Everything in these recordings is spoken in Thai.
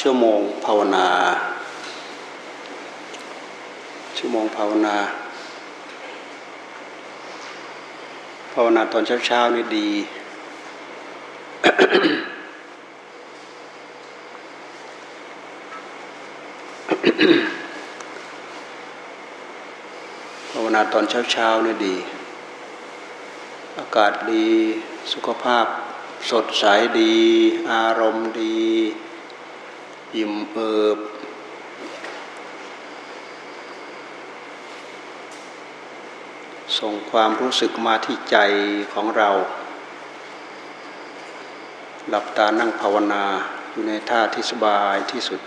ชั่วโมงภาวนา ชั่วโมงภาวนา ภาวนาตอนเช้าๆนี่ดี ภาวนาตอนเช้าๆนี่ดี อากาศดีสุขภาพ สดใสดี อารมณ์ดี อิ่มเอิบ ส่งความรู้สึกมาที่ใจของเรา หลับตานั่งภาวนาอยู่ในท่าที่สบายที่สุด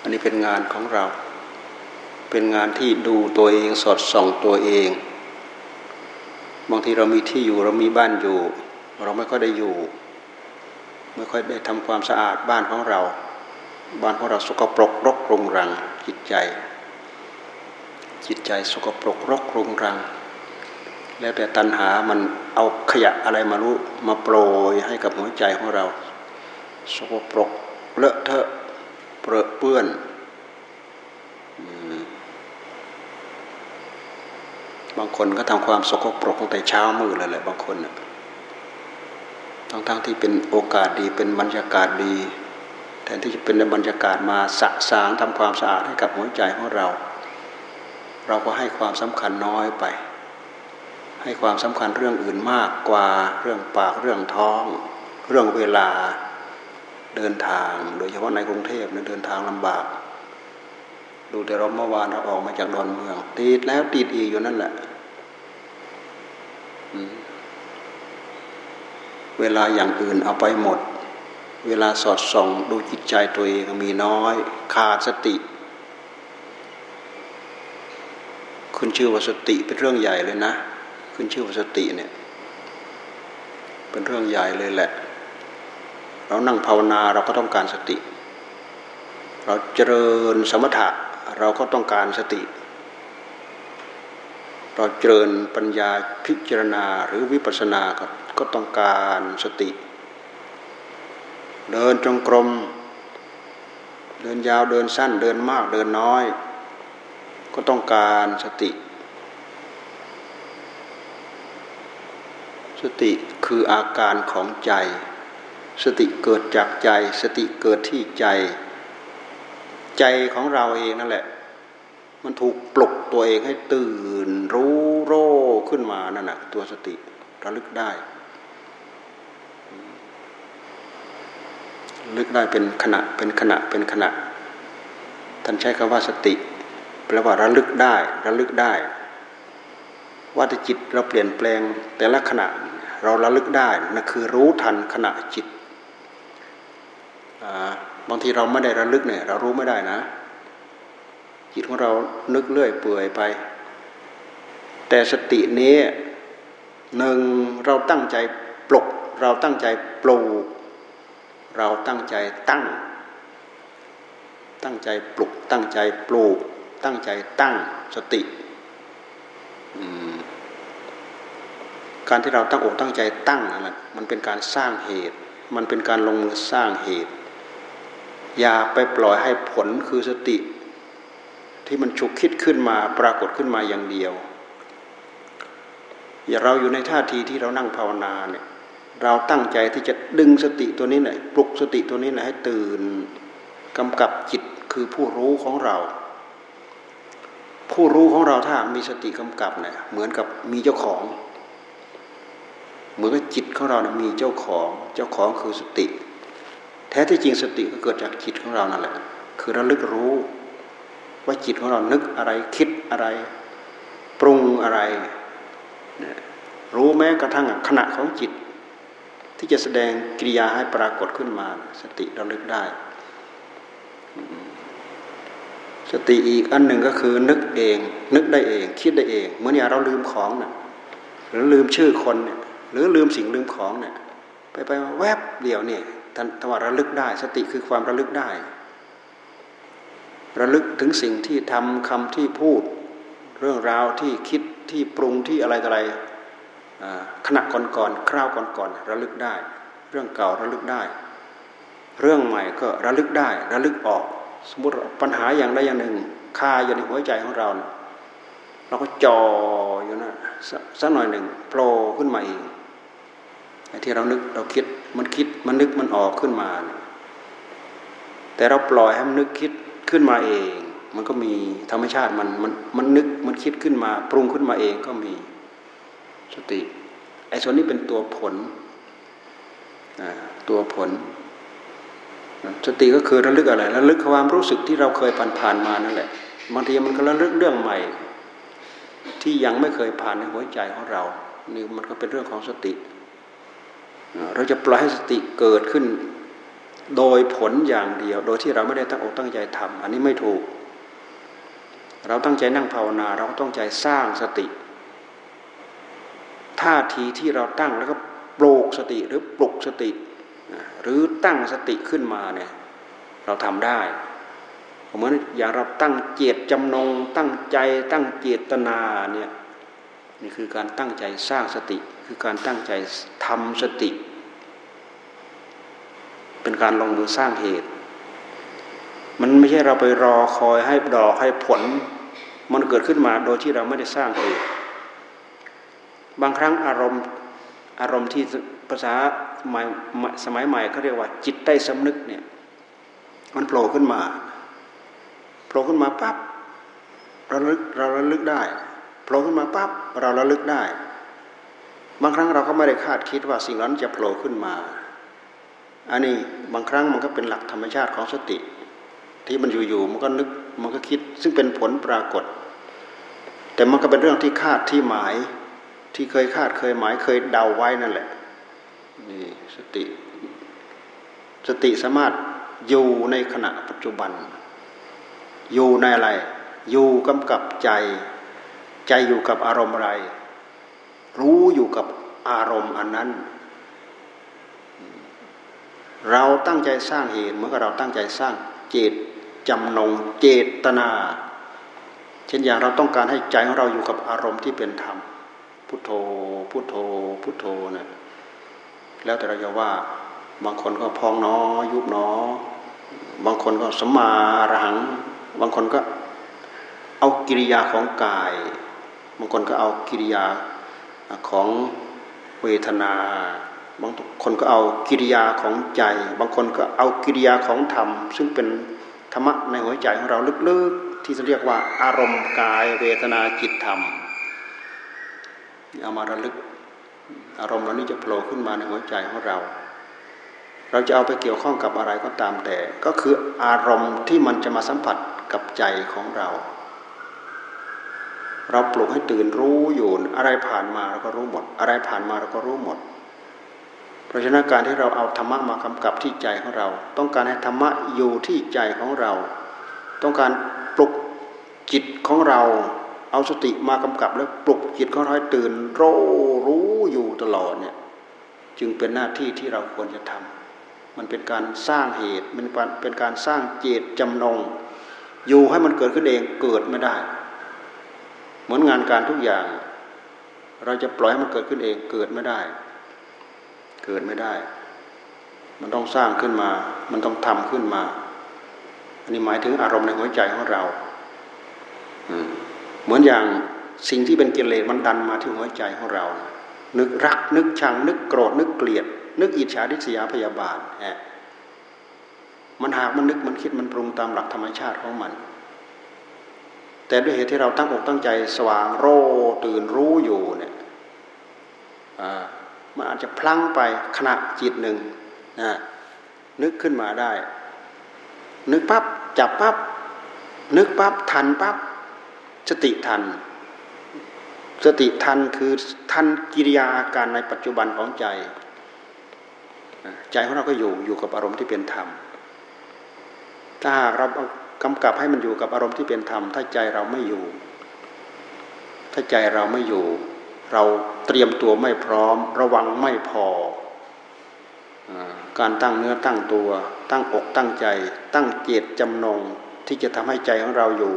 อันนี้เป็นงานของเรา เป็นงานที่ดูตัวเองสอดส่องตัวเอง บางทีเรามีที่อยู่เรามีบ้านอยู่ เราไม่ค่อยได้อยู่ ไม่ค่อยได้ทำความสะอาดบ้านของเรา บ้านของเราสกปรกรกรุงรังจิตใจ จิตใจสกปรกรกรุงรัง แล้วแต่ตัณหามันเอาขยะอะไรมารู้มาโปรยให้กับหัวใจของเรา สกปรกเลอะเทอะเปรอะเปื้อน บางคนก็ทำความสกปรกตั้งแต่เช้ามืดเลยแหละบางคนทั้งๆทที่เป็นโอกาสดีเป็นบรรยากาศดีแทนที่จะเป็นบรรยากาศมาสะสางทำความสะอาดให้กับหัวใจของเรา เราก็ให้ความสำคัญน้อยไป ให้ความสำคัญเรื่องอื่นมากกว่าเรื่องปากเรื่องท้อง เรื่องเวลาเดินทาง โดยเฉพาะในกรุงเทพเนี่ยเดินทางลำบาก ดูแต่เราเมื่อวานเราออกมาจากดอนเมือง ติดแล้วติดอีกอยู่นั่นแหละเวลาอย่างอื่นเอาไปหมด เวลาสอดส่อง ดูจิตใจตัวเองมีน้อย ขาดสติขึ้นชื่อว่าสติเป็นเรื่องใหญ่เลยนะขึ้นชื่อว่าสติเนี่ยเป็นเรื่องใหญ่เลยแหละ เรานั่งภาวนาเราก็ต้องการสติ เราเจริญสมถะ เราก็ต้องการสติ เราเจริญปัญญาพิจารณาหรือวิปัสสนาก็ก็ต้องการสติ เดินจงกรม เดินยาวเดินสั้นเดินมากเดินน้อย ก็ต้องการสติ สติคืออาการของใจ สติเกิดจากใจ สติเกิดที่ใจ ใจของเราเองนั่นแหละ มันถูกปลุกตัวเองให้ตื่น รู้โรขึ้นมานั่นแหะตัวสติระลึกได้ลึกได้เป็นขณะเป็นขณะเป็นขณะ ท่านใช้คำว่าสติแปลว่าระลึกได้ระลึกได้ ว่าแต่จิตเราเปลี่ยนแปลงแต่ละขณะเราระลึกได้นั่นคือรู้ทันขณะจิต บางทีเราไม่ได้ระลึกเนี่ยเรารู้ไม่ได้นะ จิตของเรานึกเลื่อยเปื่อยไป แต่สตินี้หนึ่งเราตั้งใจปลุกเราตั้งใจปลูก เราตั้งใจตั้ง ตั้งใจปลุก ตั้งใจปลูก ตั้งใจตั้งสติการที่เราตั้งอกตั้งใจตั้งนั่นแหละมันเป็นการสร้างเหตุ มันเป็นการลงมือสร้างเหตุ อย่าไปปล่อยให้ผลคือสติ ที่มันฉุกคิดขึ้นมาปรากฏขึ้นมาอย่างเดียว อย่าเราอยู่ในท่าทีที่เรานั่งภาวนาเนี่ยเราตั้งใจที่จะดึงสติตัวนี้หน่อยปลุกสติตัวนี้หน่อยให้ตื่นกำกับจิตคือผู้รู้ของเรา ผู้รู้ของเราถ้ามีสติกำกับเนี่ยเหมือนกับมีเจ้าของ เหมือนกับจิตของเรานะมีเจ้าของ เจ้าของคือสติ แท้ที่จริงสติก็เกิดจากจิตของเรานั่นแหละ คือระลึกรู้ ว่าจิตของเรานึกอะไรคิดอะไร ปรุงอะไร รู้แม้กระทั่งขณะของจิต ที่จะแสดงกิริยาให้ปรากฏขึ้นมา สติราลึกได้ สติอีกอันหนึ่งก็คือนึกเอง นึกได้เอง คิดได้เองเมื่อเนี่ยเราลืมของเนะ่ยหรือลืมชื่อคนเนี่ยหรือลืมสิ่งลืมของเนี่ยไปไปแวบเดียวเนี่ย ท่านว่าระลึกได้ สติคือความระลึกได้ ระลึกถึงสิ่งที่ทำคำที่พูด เรื่องราวที่คิดที่ปรุงที่อะไรอะไรขณะก่อนๆคราวก่อนๆระลึกได้ เรื่องเก่าระลึกได้ เรื่องใหม่ก็ระลึกได้ ระลึกออก สมมติปัญหาอย่างใดอย่างหนึ่งคาอยู่ในหัวใจของเราเราก็จ่ออยู่นะสักหน่อยหนึ่งโผล่ขึ้นมาเอง ไอ้ที่เรานึกเราคิดมันคิดมันนึกมันออกขึ้นมา แต่เราปล่อยให้มันนึกคิดขึ้นมาเอง มันก็มีธรรมชาติมันมันมันนึกมันคิดขึ้นมา ปรุงขึ้นมาเองก็มีสติไอ้ส่วนนี้เป็นตัวผลตัวผล สติก็คือระลึกอะไรระลึกความรู้สึกที่เราเคยผ่านผ่านมานั่นแหละบางทีมันก็ระลึกเรื่องใหม่ ที่ยังไม่เคยผ่านในหัวใจของเรานี่มันก็เป็นเรื่องของสติ เราจะปล่อยให้สติเกิดขึ้น โดยผลอย่างเดียว โดยที่เราไม่ได้ตั้งอกตั้งใจทำอันนี้ไม่ถูก เราตั้งใจนั่งภาวนา เราต้องใจสร้างสติท่าทีที่เราตั้งแล้วก็ปลูกสติหรือปลุกสติ หรือตั้งสติขึ้นมาเนี่ยเราทำได้เหมือนอย่างเราตั้งเจตจำนง ตั้งใจตั้งเจตนาเนี่ยนี่คือการตั้งใจสร้างสติ คือการตั้งใจทำสติ เป็นการลงมือสร้างเหตุ มันไม่ใช่เราไปรอคอยให้ดอกให้ผล มันเกิดขึ้นมาโดยที่เราไม่ได้สร้างเหตุ บางครั้งอารมณ์อารมณ์ที่ภาษาใหม่สมัยใหม่เขาเรียกว่า จิตใต้สำนึกเนี่ยมันโผล่ขึ้นมาโผล่ขึ้นมาปั๊บเราลึกเราระลึกได้โผล่ขึ้นมาปั๊บเราระลึกได้ บางครั้งเราก็ไม่ได้คาดคิดว่าสิ่งนั้นจะโผล่ขึ้นมา อันนี้บางครั้งมันก็เป็นหลักธรรมชาติของสติ ที่มันอยู่ๆมันก็นึกมันก็คิด ซึ่งเป็นผลปรากฏ แต่มันก็เป็นเรื่องที่คาดที่หมายที่เคยคาดเคยหมายเคยเดาไว้นั่นแหละนี่สติ สติสามารถอยู่ในขณะปัจจุบัน อยู่ในอะไร อยู่กำกับใจ ใจอยู่กับอารมณ์อะไร รู้อยู่กับอารมณ์อันนั้น เราตั้งใจสร้างเหตุเมื่อเราตั้งใจสร้างเจตจำนงเจตนา เช่นอย่างเราต้องการให้ใจของเราอยู่กับอารมณ์ที่เป็นธรรมพุทโธพุทโธพุทโธเนี่ยแล้วแต่เราจะว่าบางคนก็พองนอยุบนอบางคนก็สมาระหัง บางคนก็เอากิริยาของกาย บางคนก็เอากิริยา ของเวทนา บางคนก็เอากิริยาของใจ บางคนก็เอากิริยาของธรรม ซึ่งเป็นธรรมะในหัวใจของเราลึกๆ ที่เรียกว่าอารมณ์กายเวทนาจิตธรรมเอามาระลึกอารมณ์เหล่านี้จะโผล่ขึ้นมาในหัวใจของเรา เราจะเอาไปเกี่ยวข้องกับอะไรก็ตามแต่ ก็คืออารมณ์ที่มันจะมาสัมผัสกับใจของเรา เราปลุกให้ตื่นรู้อยู่อะไรผ่านมาเราก็รู้หมด อะไรผ่านมาเราก็รู้หมด เพราะฉะนั้นการที่เราเอาธรรมะมากำกับที่ใจของเรา ต้องการให้ธรรมะอยู่ที่ใจของเรา ต้องการปลุกจิตของเราเอาสติมากำกับแล้วปลุกจิตของเราให้ตื่นรู้รู้อยู่ตลอดเนี่ยจึงเป็นหน้าที่ที่เราควรจะทำมันเป็นการสร้างเหตุมันเป็นการสร้างเจตจำนง อยู่ให้มันเกิดขึ้นเองเกิดไม่ได้ มือนงานการทุกอย่าง เราจะปล่อยให้มันเกิดขึ้นเองเกิดไม่ได้ เกิดไม่ได้ มันต้องสร้างขึ้นมา มันต้องทำขึ้นมา อันนี้หมายถึงอารมณ์ในหัวใจของเราอืเหมือนอย่างสิ่งที่เป็นกิเลสมันดันมาที่หัวใจของเรา นึกรัก นึกชัง นึกโกรธ นึกเกลียด นึกอิจฉาทิษยาพยาบาทฮะมันหากมันนึกมันคิดมันปรุงตามหลักธรรมชาติของมัน แต่ด้วยเหตุที่เราตั้งอกตั้งใจสว่างโรตื่นรู้อยู่เนี่ยมันอาจจะพลั้งไปขณะจิตหนึ่งนะนึกขึ้นมาได้ นึกปั๊บจับปั๊บนึกปั๊บทันปั๊บสติทัน สติทันคือทันกิริยาอาการในปัจจุบันของใจ ใจของเราก็อยู่อยู่กับอารมณ์ที่เป็นธรรมถ้าหากเรา กำกับให้มันอยู่กับอารมณ์ที่เป็นธรรม ถ้าใจเราไม่อยู่ ถ้าใจเราไม่อยู่ เราเตรียมตัวไม่พร้อม ระวังไม่พอ การตั้งเนื้อตั้งตัว ตั้งอกตั้งใจ ตั้งเจตจำนงที่จะทำให้ใจของเราอยู่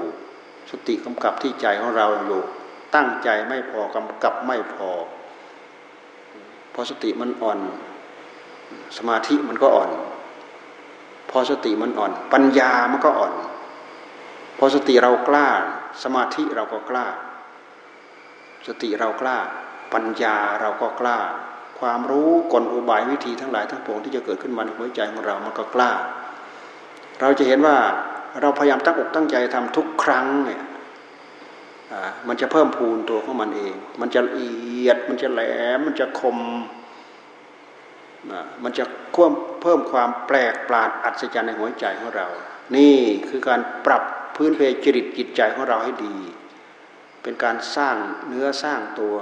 สติกำกับที่ใจของเราอยู่ ตั้งใจไม่พอกำกับไม่พอพอสติมันอ่อน สมาธิมันก็อ่อน พอสติมันอ่อน ปัญญามันก็อ่อน พอสติเรากล้า สมาธิเราก็กล้า สติเรากล้า ปัญญาเราก็กล้า ความรู้กลอุบายวิธีทั้งหลายทั้งปวงที่จะเกิดขึ้นมาในหัวใจของเรามันก็กล้า เราจะเห็นว่าเราพยายามตั้งอกตั้งใจทำทุกครั้งเนี่ยมันจะเพิ่มพูนตัวของมันเอง มันจะละเอียด มันจะแหลม มันจะคม มันจะควมเพิ่มความแปลกปราดอัศจรรย์ในหัวใจของเรา นี่คือการปรับ พื้นเพจริตจิตใจของเราให้ดี เป็นการสร้างเนื้อสร้างตัว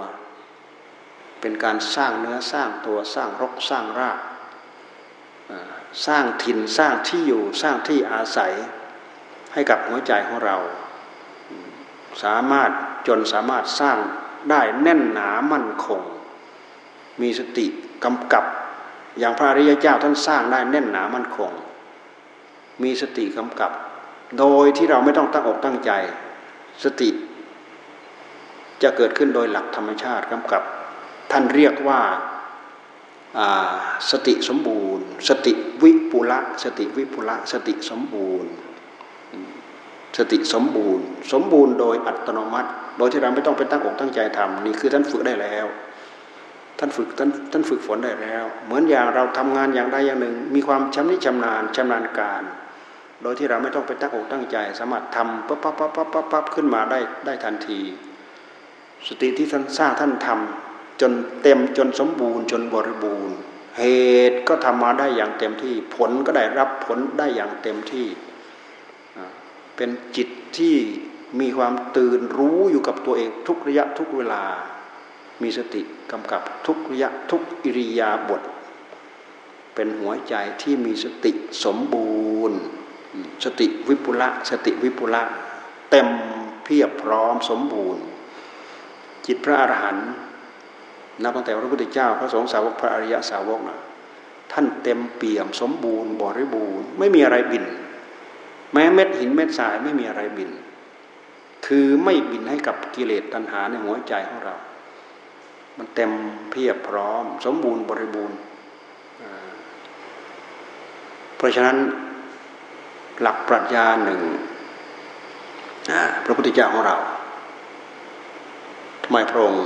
เป็นการสร้างเนื้อสร้างตัวสร้างรกสร้างรากสร้างถิ่นสร้างที่อยู่สร้างที่อาศัยให้กับหัวใจของเรา สามารถจนสามารถสร้างได้แน่นหนามั่นคง มีสติกำกับอย่างพระอริยเจ้าท่านสร้างได้แน่นหนามั่นคง มีสติกำกับ โดยที่เราไม่ต้องตั้งอกตั้งใจ สติ จะเกิดขึ้นโดยหลักธรรมชาติกำกับ ท่านเรียกว่าสติสมบูรณ์ สติวิปุละสติวิปุละสติสมบูรณ์ สติสมบูรณ์ สมบูรณ์โดยอัตโนมัติ โดยที่เราไม่ต้องไปตั้งอกตั้งใจทำนี่คือท่านฝึกได้แล้ว ท่านฝึกท่านท่านฝึกฝนได้แล้ว เหมือนอย่างเราทำงานอย่างใดอย่างหนึ่ง มีความชำนิชำนาญชำนาญการ โดยที่เราไม่ต้องไปตั้งอกตั้งใจ สามารถทำปั๊บปั๊บปั๊บปั๊บปั๊บปั๊บขึ้นมาได้ได้ทันที สติที่ท่านสร้างท่านทำจนเต็มจนสมบูรณ์ จนบริบูรณ์ เหตุก็ทำมาได้อย่างเต็มที่ ผลก็ได้รับผลได้อย่างเต็มที่ เป็นจิตที่มีความตื่นรู้อยู่กับตัวเองทุกระยะทุกเวลา มีสติกำกับทุกระยะทุกอิริยาบถเป็นหัวใจที่มีสติสมบูรณ์ สติวิปุละสติวิปุละเต็มเพียบพร้อมสมบูรณ์ จิตพระอรหันต์นับตั้งแต่พระพุทธเจ้า พระสงฆ์สาวกพระอริยสาวกนะท่านเต็มเปี่ยมสมบูรณ์บริบูรณ์ ไม่มีอะไรบิน แม้เม็ดหินเม็ดทรายไม่มีอะไรบิน คือไม่บินให้กับกิเลสตัณหาในหัวใจของเรา มันเต็มเพียบพร้อม สมบูรณ์บริบูรณ์เพราะฉะนั้น หลักปรัชญาหนึ่งพระพุทธเจ้าของเราทำไมพระองค์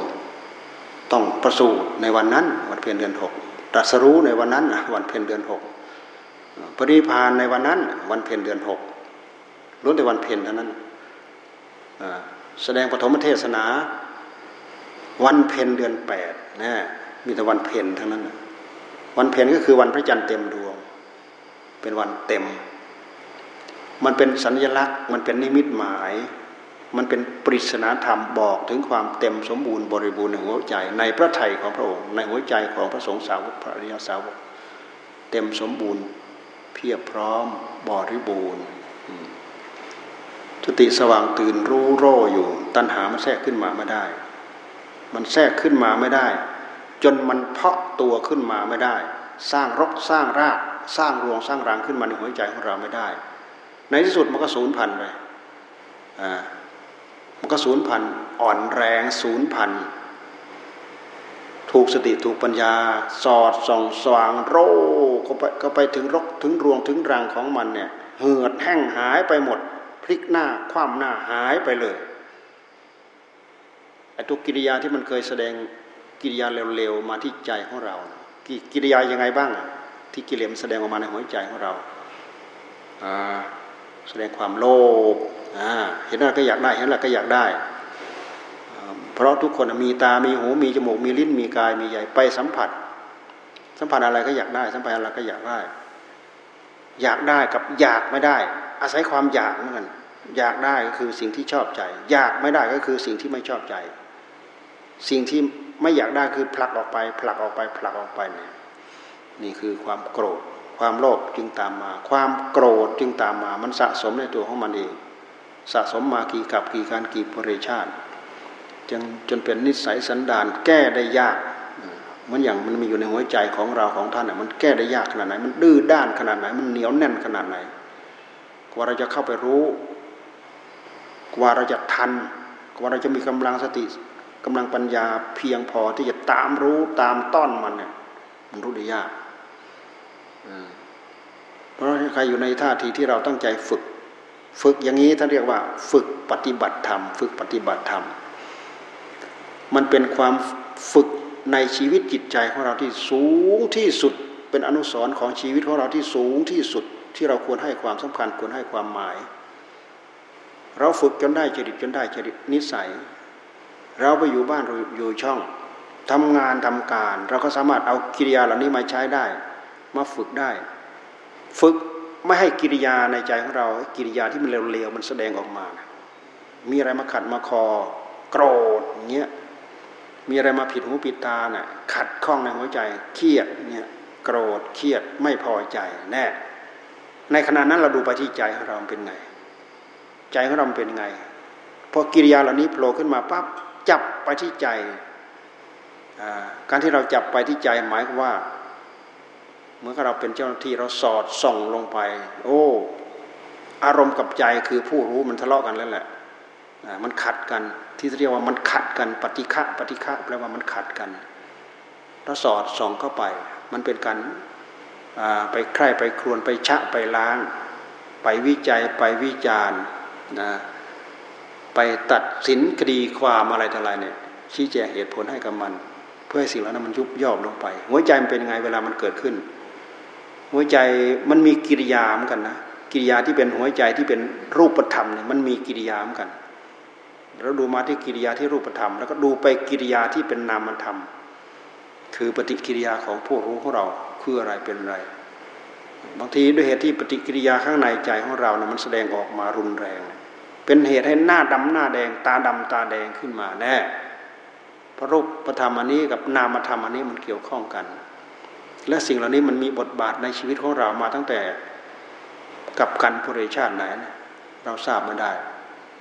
ต้องประสูติในวันนั้น วันเพ็ญเดือนหกตรัสรู้ในวันนั้นวันเพ็ญเดือนหกปริพานในวันนั้น วันเพ็ญเดือนหกล้วนแต่วันเพ็ญเท่านั้นแสดงปฐมเทศนา วันเพ็ญเดือนแปดนะมีแต่วันเพ็ญทั้งนั้น วันเพ็ญก็คือวันพระจันทร์เต็มดวง เป็นวันเต็ม มันเป็นสัญลักษณ์ มันเป็นนิมิตหมาย มันเป็นปริศนาธรรมบอกถึงความเต็มสมบูรณ์บริบูรณ์ในหัวใจในพระไถ่ของพระองค์ ในหัวใจของพระสงฆ์สาวกพระอริยสาวก เต็มสมบูรณ์ เพียบพร้อมบริบูรณ์สติสว่างตื่นรู้โร่อยู่ ตัณหามันแทรกขึ้นมาไม่ได้ มันแทรกขึ้นมาไม่ได้ จนมันเพาะตัวขึ้นมาไม่ได้ สร้างรกสร้างรากสร้างรวงสร้างรังขึ้นมาในหัวใจของเราไม่ได้ ในที่สุดมันก็สูญพันธ์ไปอ่ามันก็สูญพันธ์อ่อนแรงสูญพันธ์ถูกสติถูกปัญญา สอดส่องสว่างโรก็ไปก็ไปถึงรกถึงรวงถึงรังของมันเนี่ยเหือดแห้งหายไปหมด พลิกหน้าคว่ำหน้าหายไปเลยไอ้ตัวกิริยาที่มันเคยแสดงกิริยาเร็วๆมาที่ใจของเรา กิริยายังไงบ้าง ที่กิเลสแสดงออกมาในหัวใจของเราอ่า แสดงความโลภเห็นอะไรก็อยากได้เห็นอะไรก็อยากได้ เพราะทุกคนมีตา มีหู มีจมูก มีลิ้น มีกาย มีใหญ่ไปสัมผัส สัมผัสอะไรก็อยากได้ สัมผัสอะไรก็อยากได้ อยากได้กับอยากไม่ได้ อาศัยความอยากเหมือนกัน อยากได้ก็คือสิ่งที่ชอบใจ อยากไม่ได้ก็คือสิ่งที่ไม่ชอบใจ สิ่งที่ไม่อยากได้คือผลักออกไป ผลักออกไป ผลักออกไปเนี่ย นี่คือความโกรธ ความโลภจึงตามมา ความโกรธจึงตามมา มันสะสมในตัวของมันเอง สะสมมากี่กับกี่การกี่ปริชาติจนจนเป็นนิสัยสันดานแก้ได้ยากมือนอย่างมันมีอยู่ในหัวใจของเราของท่านมันแก้ได้ยากขนาดไหน มันดื้อด้านขนาดไหน มันเหนียวแน่นขนาดไหน กว่าเราจะเข้าไปรู้ กว่าเราจะทัน กว่าเราจะมีกำลังสติกำลังปัญญาเพียงพอที่จะตามรู้ตามต้อนมันเนี่ยมันรู้ได้ยาก เพราะใครอยู่ในท่าทีที่เราตั้งใจฝึก ฝึกอย่างนี้ท่านเรียกว่า ฝึกปฏิบัติธรรม ฝึกปฏิบัติธรรม มันเป็นความฝึกในชีวิตจิตใจของเราที่สูงที่สุดเป็นอนุสรณ์ของชีวิตของเราที่สูงที่สุดที่เราควรให้ความสำคัญควรให้ความหมาย เราฝึกจนได้จริตจนได้จริตนิสัย เราไปอยู่บ้านอยู่ช่องทำงานทำการ เราก็สามารถเอากิริยาเหล่านี้มาใช้ได้ มาฝึกได้ ฝึกไม่ให้กิริยาในใจของเรา กิริยาที่มันเร็วๆมันแสดงออกมา มีอะไรมาขัดมาคอ โกรธอย่างเงี้ยมีอะไรมาผิดหูผิดตาเนะ่ยขัดข้องในหัวใจ เครียดเนี่ยโกรธเครียดไม่พอใจแน่ในขณะนั้นเราดูไปที่ใจของเราเป็นไง ใจของเราเป็นไงพอกิริยาเหล่านี้โผล่ขึ้นมาปั๊บจับไปที่ใจ การที่เราจับไปที่ใจหมายว่า เมื่อเราเป็นเจ้าหน้าที่เราสอดส่องลงไป โอ้ อารมณ์กับใจคือผู้รู้มันทะเลาะกันแล้วแหละมันขัดกัน ที่เรียกว่ามันขัดกันปฏิฆะปฏิฆะแปลว่ามันขัดกันเราสอดส่องเข้าไป มันเป็นการไปใคร่ไปครวนไปชะไปล้าง ไปวิจัยไปวิจารณ์นะไปตัดสินคดีความอะไรต่ออะไรเนี่ยชี้แจงเหตุผลให้กับมัน เพื่อให้สิ่งเหล่านั้นมันยุบย่อลงไป หัวใจมันเป็นไงเวลามันเกิดขึ้น หัวใจมันมีกิริยาเหมือนกันนะกิริยาที่เป็นหัวใจที่เป็นรูปธรรมเนี่ยมันมีกิริยาเหมือนกันเราดูมาที่กิริยาที่รูปธรรม แล้วก็ดูไปกิริยาที่เป็นนามธรรม คือปฏิกิริยาของผู้รู้ของเราคืออะไรเป็นอะไร บางทีด้วยเหตุที่ปฏิกิริยาข้างในใจของเรานะมันแสดงออกมารุนแรง เป็นเหตุให้หน้าดำหน้าแดง ตาดำตาแดงขึ้นมาแน่พระรูปประธรรมอันนี้กับนามธรรมอันนี้มันเกี่ยวข้องกัน และสิ่งเหล่านี้มันมีบทบาทในชีวิตของเรามาตั้งแต่กับกันพุริชาติไหนเราทราบมาได้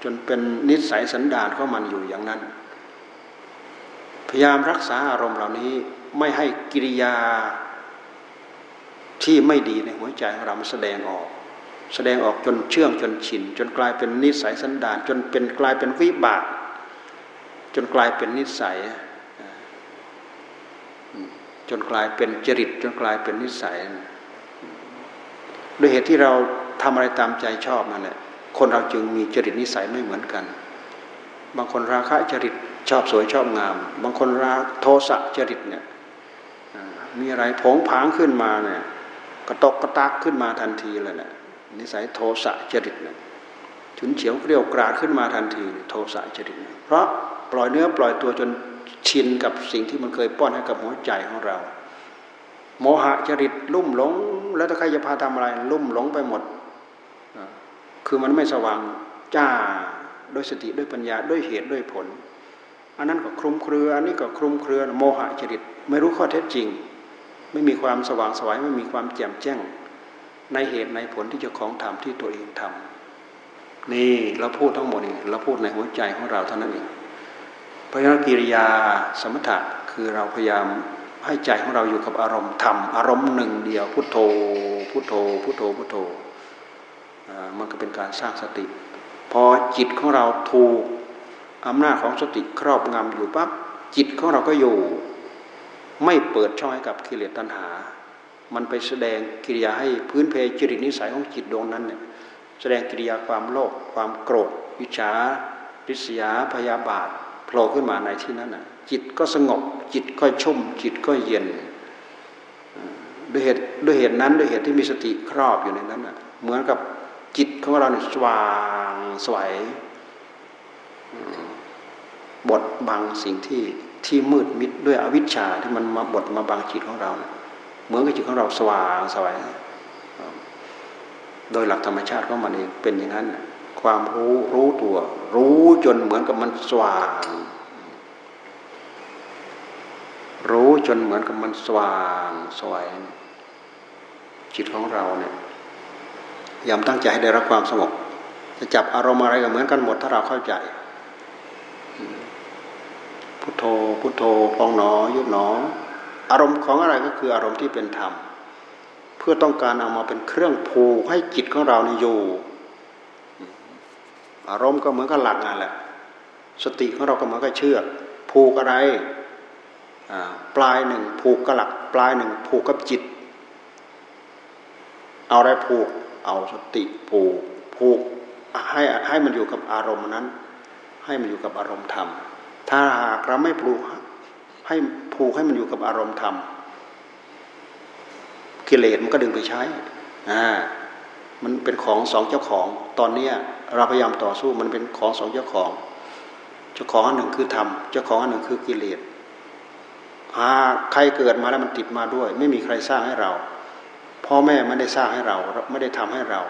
จนเป็นนิสัยสันดานของมันอยู่อย่างนั้น พยายามรักษาอารมณ์เหล่านี้ไม่ให้กิริยาที่ไม่ดีในหัวใจของเรามันแสดงออก แสดงออกจนเชื่องจนชิน จนกลายเป็นนิสัยสันดานจนเป็นกลายเป็นวิบาก จนกลายเป็นนิสัย จนกลายเป็นจริตจนกลายเป็นนิสัยด้วยเหตุที่เราทำอะไรตามใจชอบนั่นแหละคนเราจึงมีจริตนิสัยไม่เหมือนกัน บางคนราคะจริตชอบสวยชอบงาม บางคนราโทสะจริตเนี่ยมีอะไรผงผางขึ้นมาเนี่ยกระตกกระตากขึ้นมาทันทีเลยแหละนิสัยโทสะจริตเนี่ยฉุนเฉียวเกลียวกราดขึ้นมาทันที โทสะจริต เพราะปล่อยเนื้อปล่อยตัวจน ชินกับสิ่งที่มันเคยป้อนให้กับหัวใจของเรา โมหะจริตลุ่มหลง แล้วถ้าใครจะพาทำอะไร ลุ่มหลงไปหมด คือมันไม่สว่างจ้าด้วยสติด้วยปัญญาด้วยเหตุด้วยผล อันนั้นก็คลุมเครือ อันนี้ก็คลุมเครือ โมหะจริต ไม่รู้ข้อเท็จจริง ไม่มีความสว่างสวายไม่มีความแจ่มแจ้ง ในเหตุในผลที่เจะของทำที่ตัวเองทำนี่เราพูดทั้งหมดนี่เราพูดในหัวใจของเราเท่านั้นเอง ราะฉะนั้นกิริยาสมถะคือเราพยายามให้ใจของเราอยู่กับอารมณ์ธรรมอารมณ์หนึ่งเดียวพุทโธพุทโธพุทโธพุทโธมันก็เป็นการสร้างสติ พอจิตของเราถูกอำนาจของสติครอบงำอยู่ปั๊บจิตของเราก็อยู่ ไม่เปิดช่องให้กับกิเลสตัณหา มันไปแสดงกิริยาให้พื้นเพจริตนิสัยของจิตดวงนั้นเนี่ยแสดงกิริยาความโลภความโกรธวิชาริษยาพยาบาท ล่ขึ้นมาในที่นั้นน่ะจิตก็สงบ จิตก็ชุ่ม จิตก็เย็นด้วยเหตุด้วยเหตุนั้นด้วยเหตุที่มีสติครอบอยู่ในนั้นน่ะเหมือนกับจิตของเราเนี่ยสว่างสวยบดบังสิ่งที่ที่มืดมิดด้วยอวิชชาที่มันมาบดมาบังจิตของเราเหมือนกับจิตของเราสว่างสวยโดยหลักธรรมชาติของมันเองเป็นอย่างนั้น ความรู้รู้ตัว รู้จนเหมือนกับมันสว่าง รู้จนเหมือนกับมันสว่างสวยจิตของเราเนี่ยยำตั้งใจให้ได้รับความสงบจะจับอารมณ์อะไรก็เหมือนกันหมดถ้าเราเข้าใจพุทโธพุทโธพองหนอยุบหนอ อารมณ์ของอะไรก็คืออารมณ์ที่เป็นธรรม เพื่อต้องการเอามาเป็นเครื่องผูกให้จิตของเรานี่อยู่ อารมณ์ก็เหมือนกับหลักงานแหละ สติของเราก็เหมือนกับเชือกผูกอะไรปลายหนึ่งผูกกับหลัก ปลายหนึ่งผูกกับจิต เอาอะไรผูก เอาสติผูกผูกให้ให้มันอยู่กับอารมณ์นั้น ให้มันอยู่กับอารมณ์ธรรม ถ้าหากเราไม่ผูกให้ผูกให้มันอยู่กับอารมณ์ธรรม กิเลสมันก็ดึงไปใช้อ่ามันเป็นของสองเจ้าของตอนเนี้ย เราพยายามต่อสู้มันเป็นของสองเจ้าของ เจ้าของอันหนึ่งคือธรรมเจ้าของอันหนึ่งคือกิเลสหาใครเกิดมาแล้วมันติดมาด้วย ไม่มีใครสร้างให้เราพ่อแม่ไม่ได้สร้างให้เราไม่ได้ทำให้เรา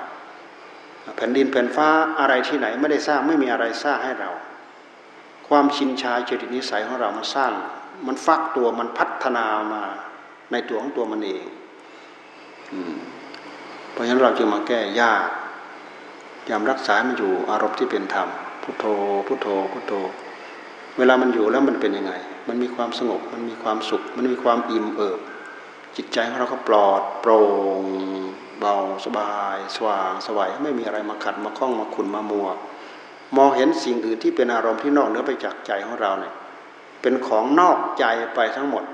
แผ่นดินแผ่นฟ้าอะไรที่ไหน ไม่ได้สร้างไม่มีอะไรสร้างให้เรา ความชินชาจริตนิสัยของเรามันสร้าง มันฟักตัวมันพัฒนามาในตัวของตัวมันเองเพราะฉะนั้นเราจึงมาแก้ยาก ยามรักษามันอยู่อารมณ์ที่เป็นธรรมพุทโธพุทโธพุทโธ เวลามันอยู่แล้วมันเป็นยังไง มันมีความสงบ มันมีความสุข มันมีความอิ่มเอิบ จิตใจของเราก็ปลอดโปร่งเบาสบาย สว่างสวัยไม่มีอะไรมาขัดมาคล้องมาขุนมามัว มองเห็นสิ่งอื่นที่เป็นอารมณ์ที่นอกเหนือไปจากใจของเราเนี่ยเป็นของนอกใจไปทั้งหมด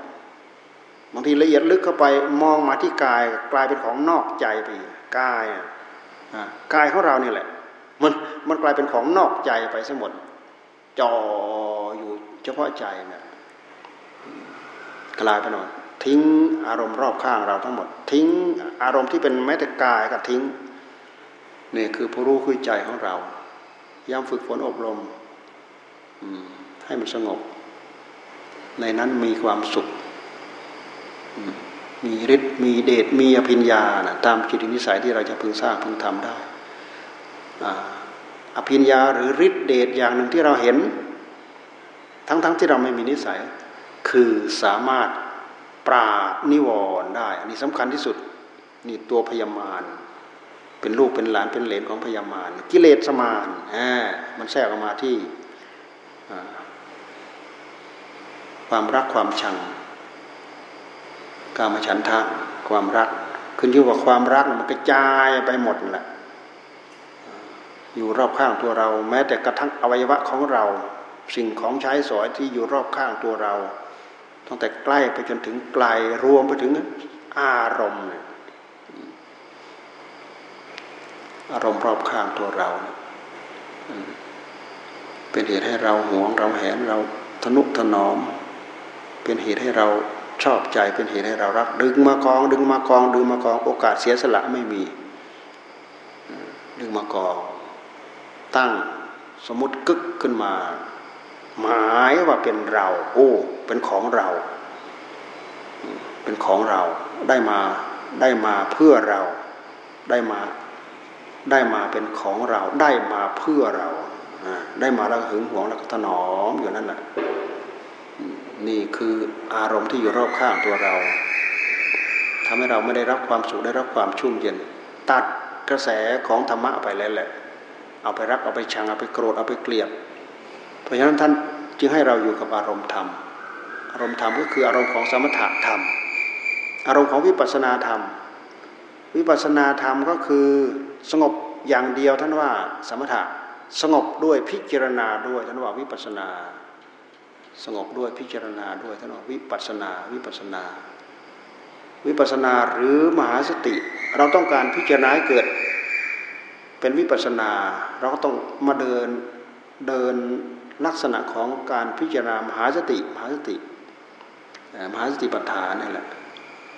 บางทีละเอียดลึกเข้าไปมองมาที่กายกลายเป็นของนอกใจไปกาย กายของเราเนี่ยแหละ มันมันกลายเป็นของนอกใจไปซะหมดจ่ออยู่เฉพาะใจนะกลายไปหมดทิ้งอารมณ์รอบข้างเราทั้งหมด ทิ้งอารมณ์ที่เป็นแม้แต่กายก็ทิ้งนี่คือผู้รู้คือใจของเราย้ำฝึกฝนอบรมให้มันสงบ ในนั้นมีความสุข มีฤทธิ์มีเดชมีอภิญญานะตามจิตนิสัยที่เราจะพึงสร้างพึงทำได้อภิญญาหรือฤทธิ์เดชอย่างหนึ่งที่เราเห็น ทั้งๆทที่เราไม่มีนิสัย คือสามารถปราบนิวรณ์ได้ อันนี้สำคัญที่สุดนี่ตัวพยามารเป็นลูกเป็นหลานเป็นเหลนของพยามารกิเลสสมานมันแทรกออกมาที่ความรักความชัง กามฉันทะความรัก ขึ้นอยู่กับความรักมันกระจายไปหมดแหละ อยู่รอบข้างตัวเรา แม้แต่กระทั่งอวัยวะของเรา สิ่งของใช้สอยที่อยู่รอบข้างตัวเรา ตั้งแต่ใกล้ไปจนถึงไกลรวมไปถึงอารมณ์อารมณ์รอบข้างตัวเรา เป็นเหตุให้เราหวงเราแหนเราทนุถนอม เป็นเหตุให้เรา ชอบใจเป็นเหตุให้เรารัก ดึงมากอง ดึงมากอง ดึงมากอง โอกาสเสียสละไม่มี ดึงมากอง ตั้งสมมติกึกขึ้นมา หมายว่าเป็นเรา โอ้ เป็นของเรา เป็นของเราได้มาได้มาเพื่อเราได้มาได้มาเป็นของเราได้มาเพื่อเราได้มาแล้วหึงหวงแล้วก็ถนอมอยู่นั่นแหละ นี่คืออารมณ์ที่อยู่รอบข้างตัวเราทำให้เราไม่ได้รับความสุขได้รับความชุ่มเย็น ตัดกระแสของธรรมะไปแล้วแหละ เอาไปรักเอาไปชังเอาไปโกรธเอาไปเกลียด เพราะฉะนั้นท่านจึงให้เราอยู่กับอารมณ์ธรรม อารมณ์ธรรมก็คืออารมณ์ของสมถะธรรม อารมณ์ของวิปัสสนาธรรม วิปัสสนาธรรมก็คือสงบอย่างเดียวท่านว่าสมถะสงบด้วยพิจารณาด้วยท่านว่าวิปัสสนา สงบด้วยพิจารณาด้วยท่านว่าวิปัสนาวิปัสนา วิปัสนาหรือมหาสติ เราต้องการพิจารณาให้เกิด เป็นวิปัสนา เราก็ต้องมาเดินเดินลักษณะของการพิจารณามหาสติมหาสติมหาสติปัฏฐานนี่แหละ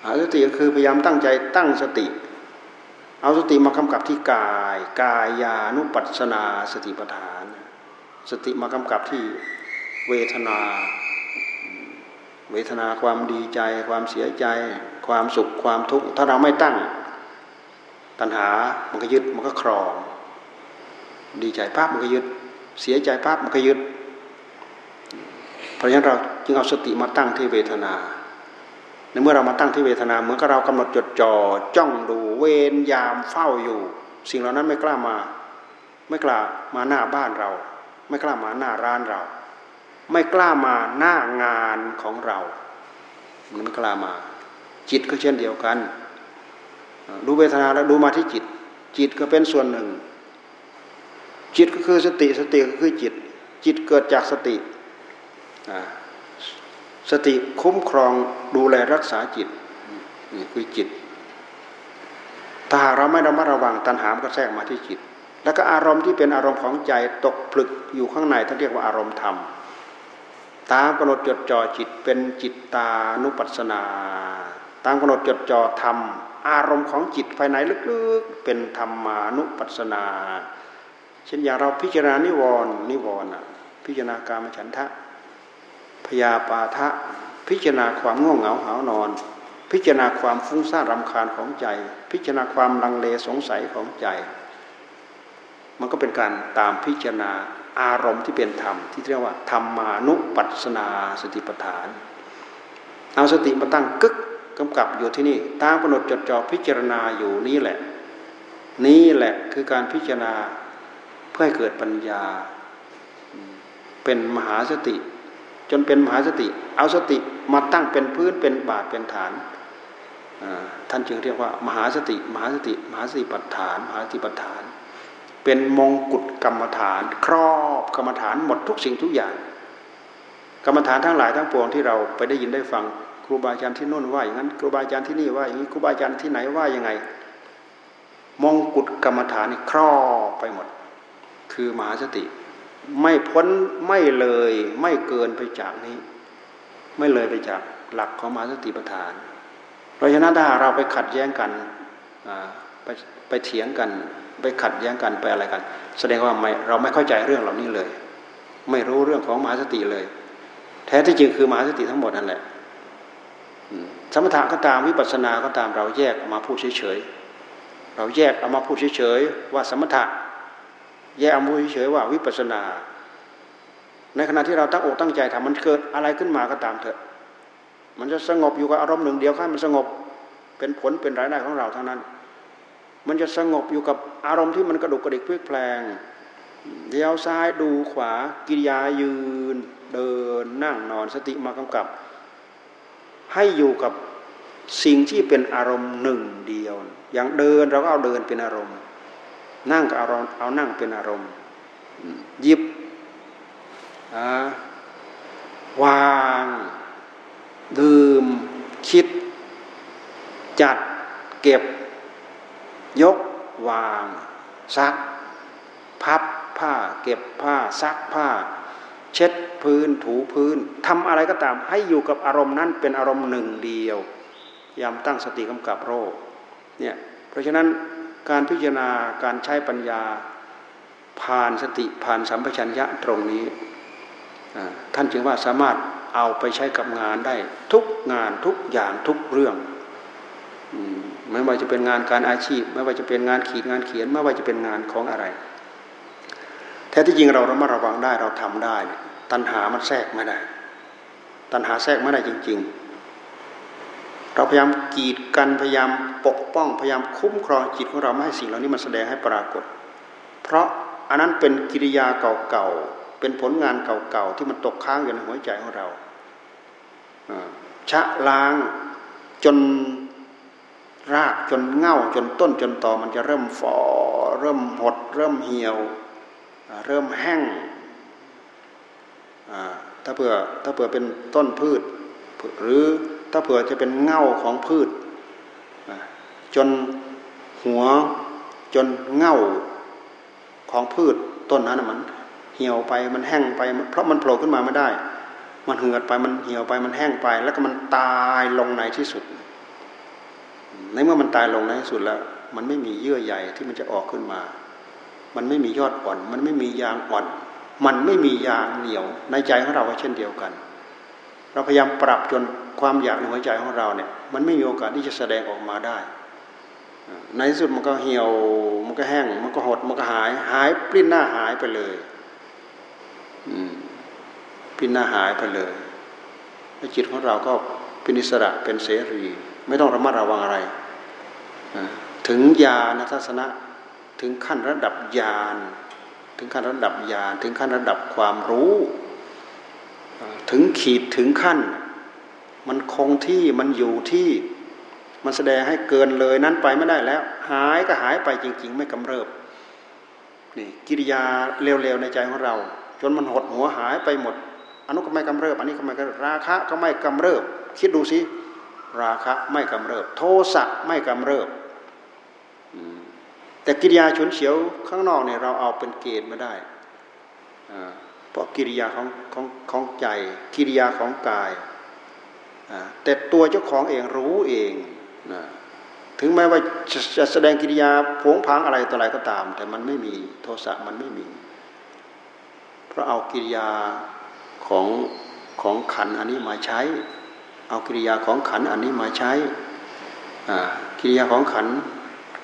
มหาสติก็คือพยายามตั้งใจตั้งสติ เอาสติมากำกับที่กาย กายานุปัสนาสติปัฏฐาน สติมากำกับที่ เวทนา เวทนาความดีใจ ความเสียใจ ความสุขความทุกข์ถ้าเราไม่ตั้ง ตัณหามันก็ยึดมันก็ครอง ดีใจภาพมันก็ยึด เสียใจภาพมันก็ยึด เพราะฉะนั้นเราจึงเอาสติมาตั้งที่เวทนาในเมื่อเรามาตั้งที่เวทนาเหมือนกับเรากำหนดจดจ่อจ้องดูเวนยามเฝ้าอยู่ สิ่งเหล่านั้นไม่กล้ามา ไม่กล้ามาหน้าบ้านเรา ไม่กล้ามาหน้าร้านเรา ไม่กล้ามาหน้างานของเรา มันไม่กล้ามา จิตก็เช่นเดียวกัน ดูเวทนาแล้วดูมาที่จิต จิตก็เป็นส่วนหนึ่ง จิตก็คือสติสติก็คือจิต จิตเกิดจากสติสติคุ้มครองดูแลรักษาจิตนี่คือจิต ถ้าหากเราไม่ระมัดระวังตัณหามก็แทรกมาที่จิต แล้วก็อารมณ์ที่เป็นอารมณ์ของใจตกผลึกอยู่ข้างในท่านเรียกว่าอารมณ์ธรรม ตามกำหนดจดจ่อจิตเป็นจิตตานุปัสสนา ตามกำหนดจดจ่อธรรม อารมณ์ของจิตภายในลึกๆเป็นธรรมานุปัสสนา เช่นอย่างเราพิจารณานิวรณ์นิวรณ์พิจารณากามฉันทะพยาปาทะพิจารณาความง่วงเหงาหานอน พิจารณาความฟุ้งซ่านรำคาญของใจ พิจารณาความลังเลสงสัยของใจ มันก็เป็นการตามพิจารณา อารมณ์ที่เป็นธรรมที่เรียกว่าธรรมานุปัสนาสติปัฏฐาน เอาสติมาตั้งกึกกำกับอยู่ที่นี่ตามกำหนดจดจ่อพิจารณาอยู่นี้แหละ นี่แหละคือการพิจารณาเพื่อให้เกิดปัญญา เป็นมหาสติ จนเป็นมหาสติ เอาสติมาตั้งเป็นพื้นเป็นบาทเป็นฐานท่านจึงเรียกว่า มหาสติ มหาสติ มหาสติปัฏฐาน มหาสติปัฏฐาน เป็นมงกุฎกรรมฐาน ครอบกรรมฐานหมดทุกสิ่งทุกอย่าง กรรมฐานทั้งหลายทั้งปวงที่เราไปได้ยินได้ฟังครูบาอาจารย์ที่นู่นว่าอย่างนั้นครูบาอาจารย์ที่นี่ว่าอย่างนี้ครูบาอาจารย์ที่ไหนว่ายังไง มงกุฎกรรมฐานนี่ครอบไปหมด คือมหาสติ ไม่พ้นไม่เลยไม่เกินไปจากนี้ ไม่เลยไปจากหลักของมหาสติปัฏฐาน เพราะฉะนั้นถ้าเราไปขัดแย้งกันไปไปเถียงกัน ไปขัดแย้งกันไปอะไรกัน แสดงว่าไม่เราไม่เข้าใจเรื่องเหล่านี้เลย ไม่รู้เรื่องของมหาสติเลย แท้ที่จริงคือมหาสติทั้งหมดนั่นแหละสมถะก็ตามวิปัสสนาก็ตามเราแยกออกมาพูดเฉยๆเราแยกเอามาพูดเฉยๆว่าสมถะ แยกเอามาพูดเฉยๆว่าวิปัสสนา ในขณะที่เราตั้งอกตั้งใจทำมันเกิดอะไรขึ้นมาก็ตามเถอะ มันจะสงบอยู่กับอารมณ์หนึ่งเดียวแค่มันสงบเป็นผลเป็นรายได้ของเราเทั้งนั้น มันจะสงบอยู่กับอารมณ์ที่มันกระดุกกระดิกพลิกแปลงเลี้ยวซ้ายดูขวากิริยายืน เดินนั่งนอนสติมากำกับ ให้อยู่กับสิ่งที่เป็นอารมณ์หนึ่งเดียว อย่างเดินเราก็เอาเดินเป็นอารมณ์ นั่งก็เอาเอานั่งเป็นอารมณ์หยิบวาง ดื่ม คิด จัดเก็บ ยกวางซัก พับผ้าเก็บผ้าซักผ้า เช็ดพื้นถูพื้นทำอะไรก็ตาม ให้อยู่กับอารมณ์นั้นเป็นอารมณ์หนึ่งเดียวยามตั้งสติกำกับโรคเนี่ยเพราะฉะนั้นการพิจารณาการใช้ปัญญาผ่านสติผ่านสัมปชัญญะตรงนี้ท่านจึงว่าสามารถเอาไปใช้กับงานได้ทุกงานทุกอย่างทุกเรื่อง ไม่ว่าจะเป็นงานการอาชีพ ไม่ว่าจะเป็นงานขีดงานเขียน ไม่ว่าจะเป็นงานของอะไร แท้ที่จริงเราระมัดระวังได้เราทำได้ ตัณหามันแทรกไม่ได้ ตัณหาแทรกไม่ได้จริง ๆ เราพยายามกีดกันพยายามปกป้องพยายามคุ้มครองจิตของเราไม่ให้สิ่งเหล่านี้มันแสดงให้ปรากฏ เพราะอันนั้นเป็นกิริยาเก่าๆเป็นผลงานเก่าๆที่มันตกค้างอยู่ในหัวใจของเราชะล้างจน รากจนเง่าจนต้นจนตอมันจะเริ่มฟอเริ่มหด เริ่มเหี่ยว เริ่มแห้งถ้าเผื่อถ้าเผื่อเป็นต้นพืช หรือถ้าเผื่อจะเป็นเง่าของพืช จนหัวจนเง่าของพืชต้นนั้นมัน เหี่ยวไปมันแห้งไป เพราะมันโผล่ขึ้นมาไม่ได้ มันเหือดไปมันเหี่ยวไปมันแห้งไป แล้วก็มันตายลงในที่สุด ในเมื่อมันตายลงในที่สุดแล้ว มันไม่มีเยื่อใยที่มันจะออกขึ้นมา มันไม่มียอดอ่อน มันไม่มียางอ่อน มันไม่มียางเหนียว ในใจของเราก็เช่นเดียวกัน เราพยายามปรับจนความอยากในหัวใจของเราเนี่ย มันไม่มีโอกาสที่จะแสดงออกมาได้ ในที่สุดมันก็เหี่ยว มันก็แห้ง มันก็หด มันก็หาย หายปลิ้นหน้าหายไปเลยอืมพินาหายไปเลยและจิตของเราก็เป็นอิสระเป็นเสรี ไม่ต้องระมัดระวังอะไร ถึงญาณทัศนะถึงขั้นระดับญาณถึงขั้นระดับญาณถึงขั้นระดับความรู้ถึงขีดถึงขั้น มันคงที่มันอยู่ที่มันแสดงให้เกินเลยนั้นไปไม่ได้แล้ว หายก็หายไปจริง ๆ ไม่กำเริบนี่กิริยาเร็วๆในใจของเรา จนมันหดหัวหายไปหมดอันนู้นก็ไม่กำเริบอันนี้ก็ไม่กำเริบราคะก็ไม่กำเริบ คิดดูสิราคะไม่กำเริบ โทสะไม่กำเริบ แต่กิริยาฉุนเฉียวข้างนอกเนี่ยเราเอาเป็นเกณฑ์ม่ได้เพราะกิริยาของของของใจ กิริยาของกายแต่ตัวเจ้าของเองรู้เองนะถึงแม้ว่าจะแสดงกิริยาผงพังอะไรต่ออะไรก็ตาม แต่มันไม่มีโทสะมันไม่มี เพราะเอากิริยาของของขันอันนี้มาใช้ เอากิริยาของขันอันนี้มาใช้กิริยาของขัน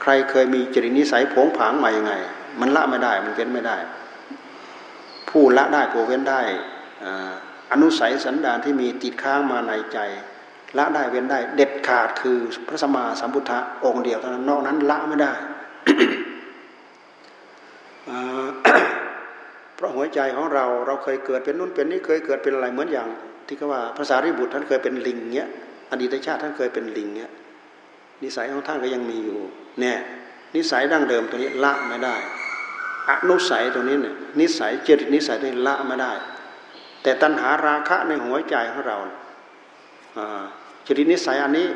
ใครเคยมีจริตนิสัยผงผางมาอย่างไง มันละไม่ได้มันเว้นไม่ได้ ผู้ละได้ผู้เว้นได้อนุสัยสันดานที่มีติดค้างมาในใจ ละได้เว้นได้ เด็ดขาดคือพระสมมาสัมพุทธะองค์เดียวเท่านั้นนอกนั้นละไม่ได้เพราะหัวใจของเราเราเคยเกิดเป็นนู่นเป็นนี่เคยเกิดเป็นอะไรเหมือนอย่าง ที่เขาว่าภาษาริบุตรท่านเคยเป็นลิงเงี้ยอดีตชาติท่านเคยเป็นลิงเงี้ย นิสัยของท่านก็ยังมีอยู่เนี่ยนิสัยดั้งเดิมตัวนี้ละไม่ได้อนุสัยตรงนี้เนี่ยนิสัยเจริตนิสัยตัวนี้ละไม่ได้ แต่ตัณหาราคะในหัวใจของเราเจริตนิสัยอันนี้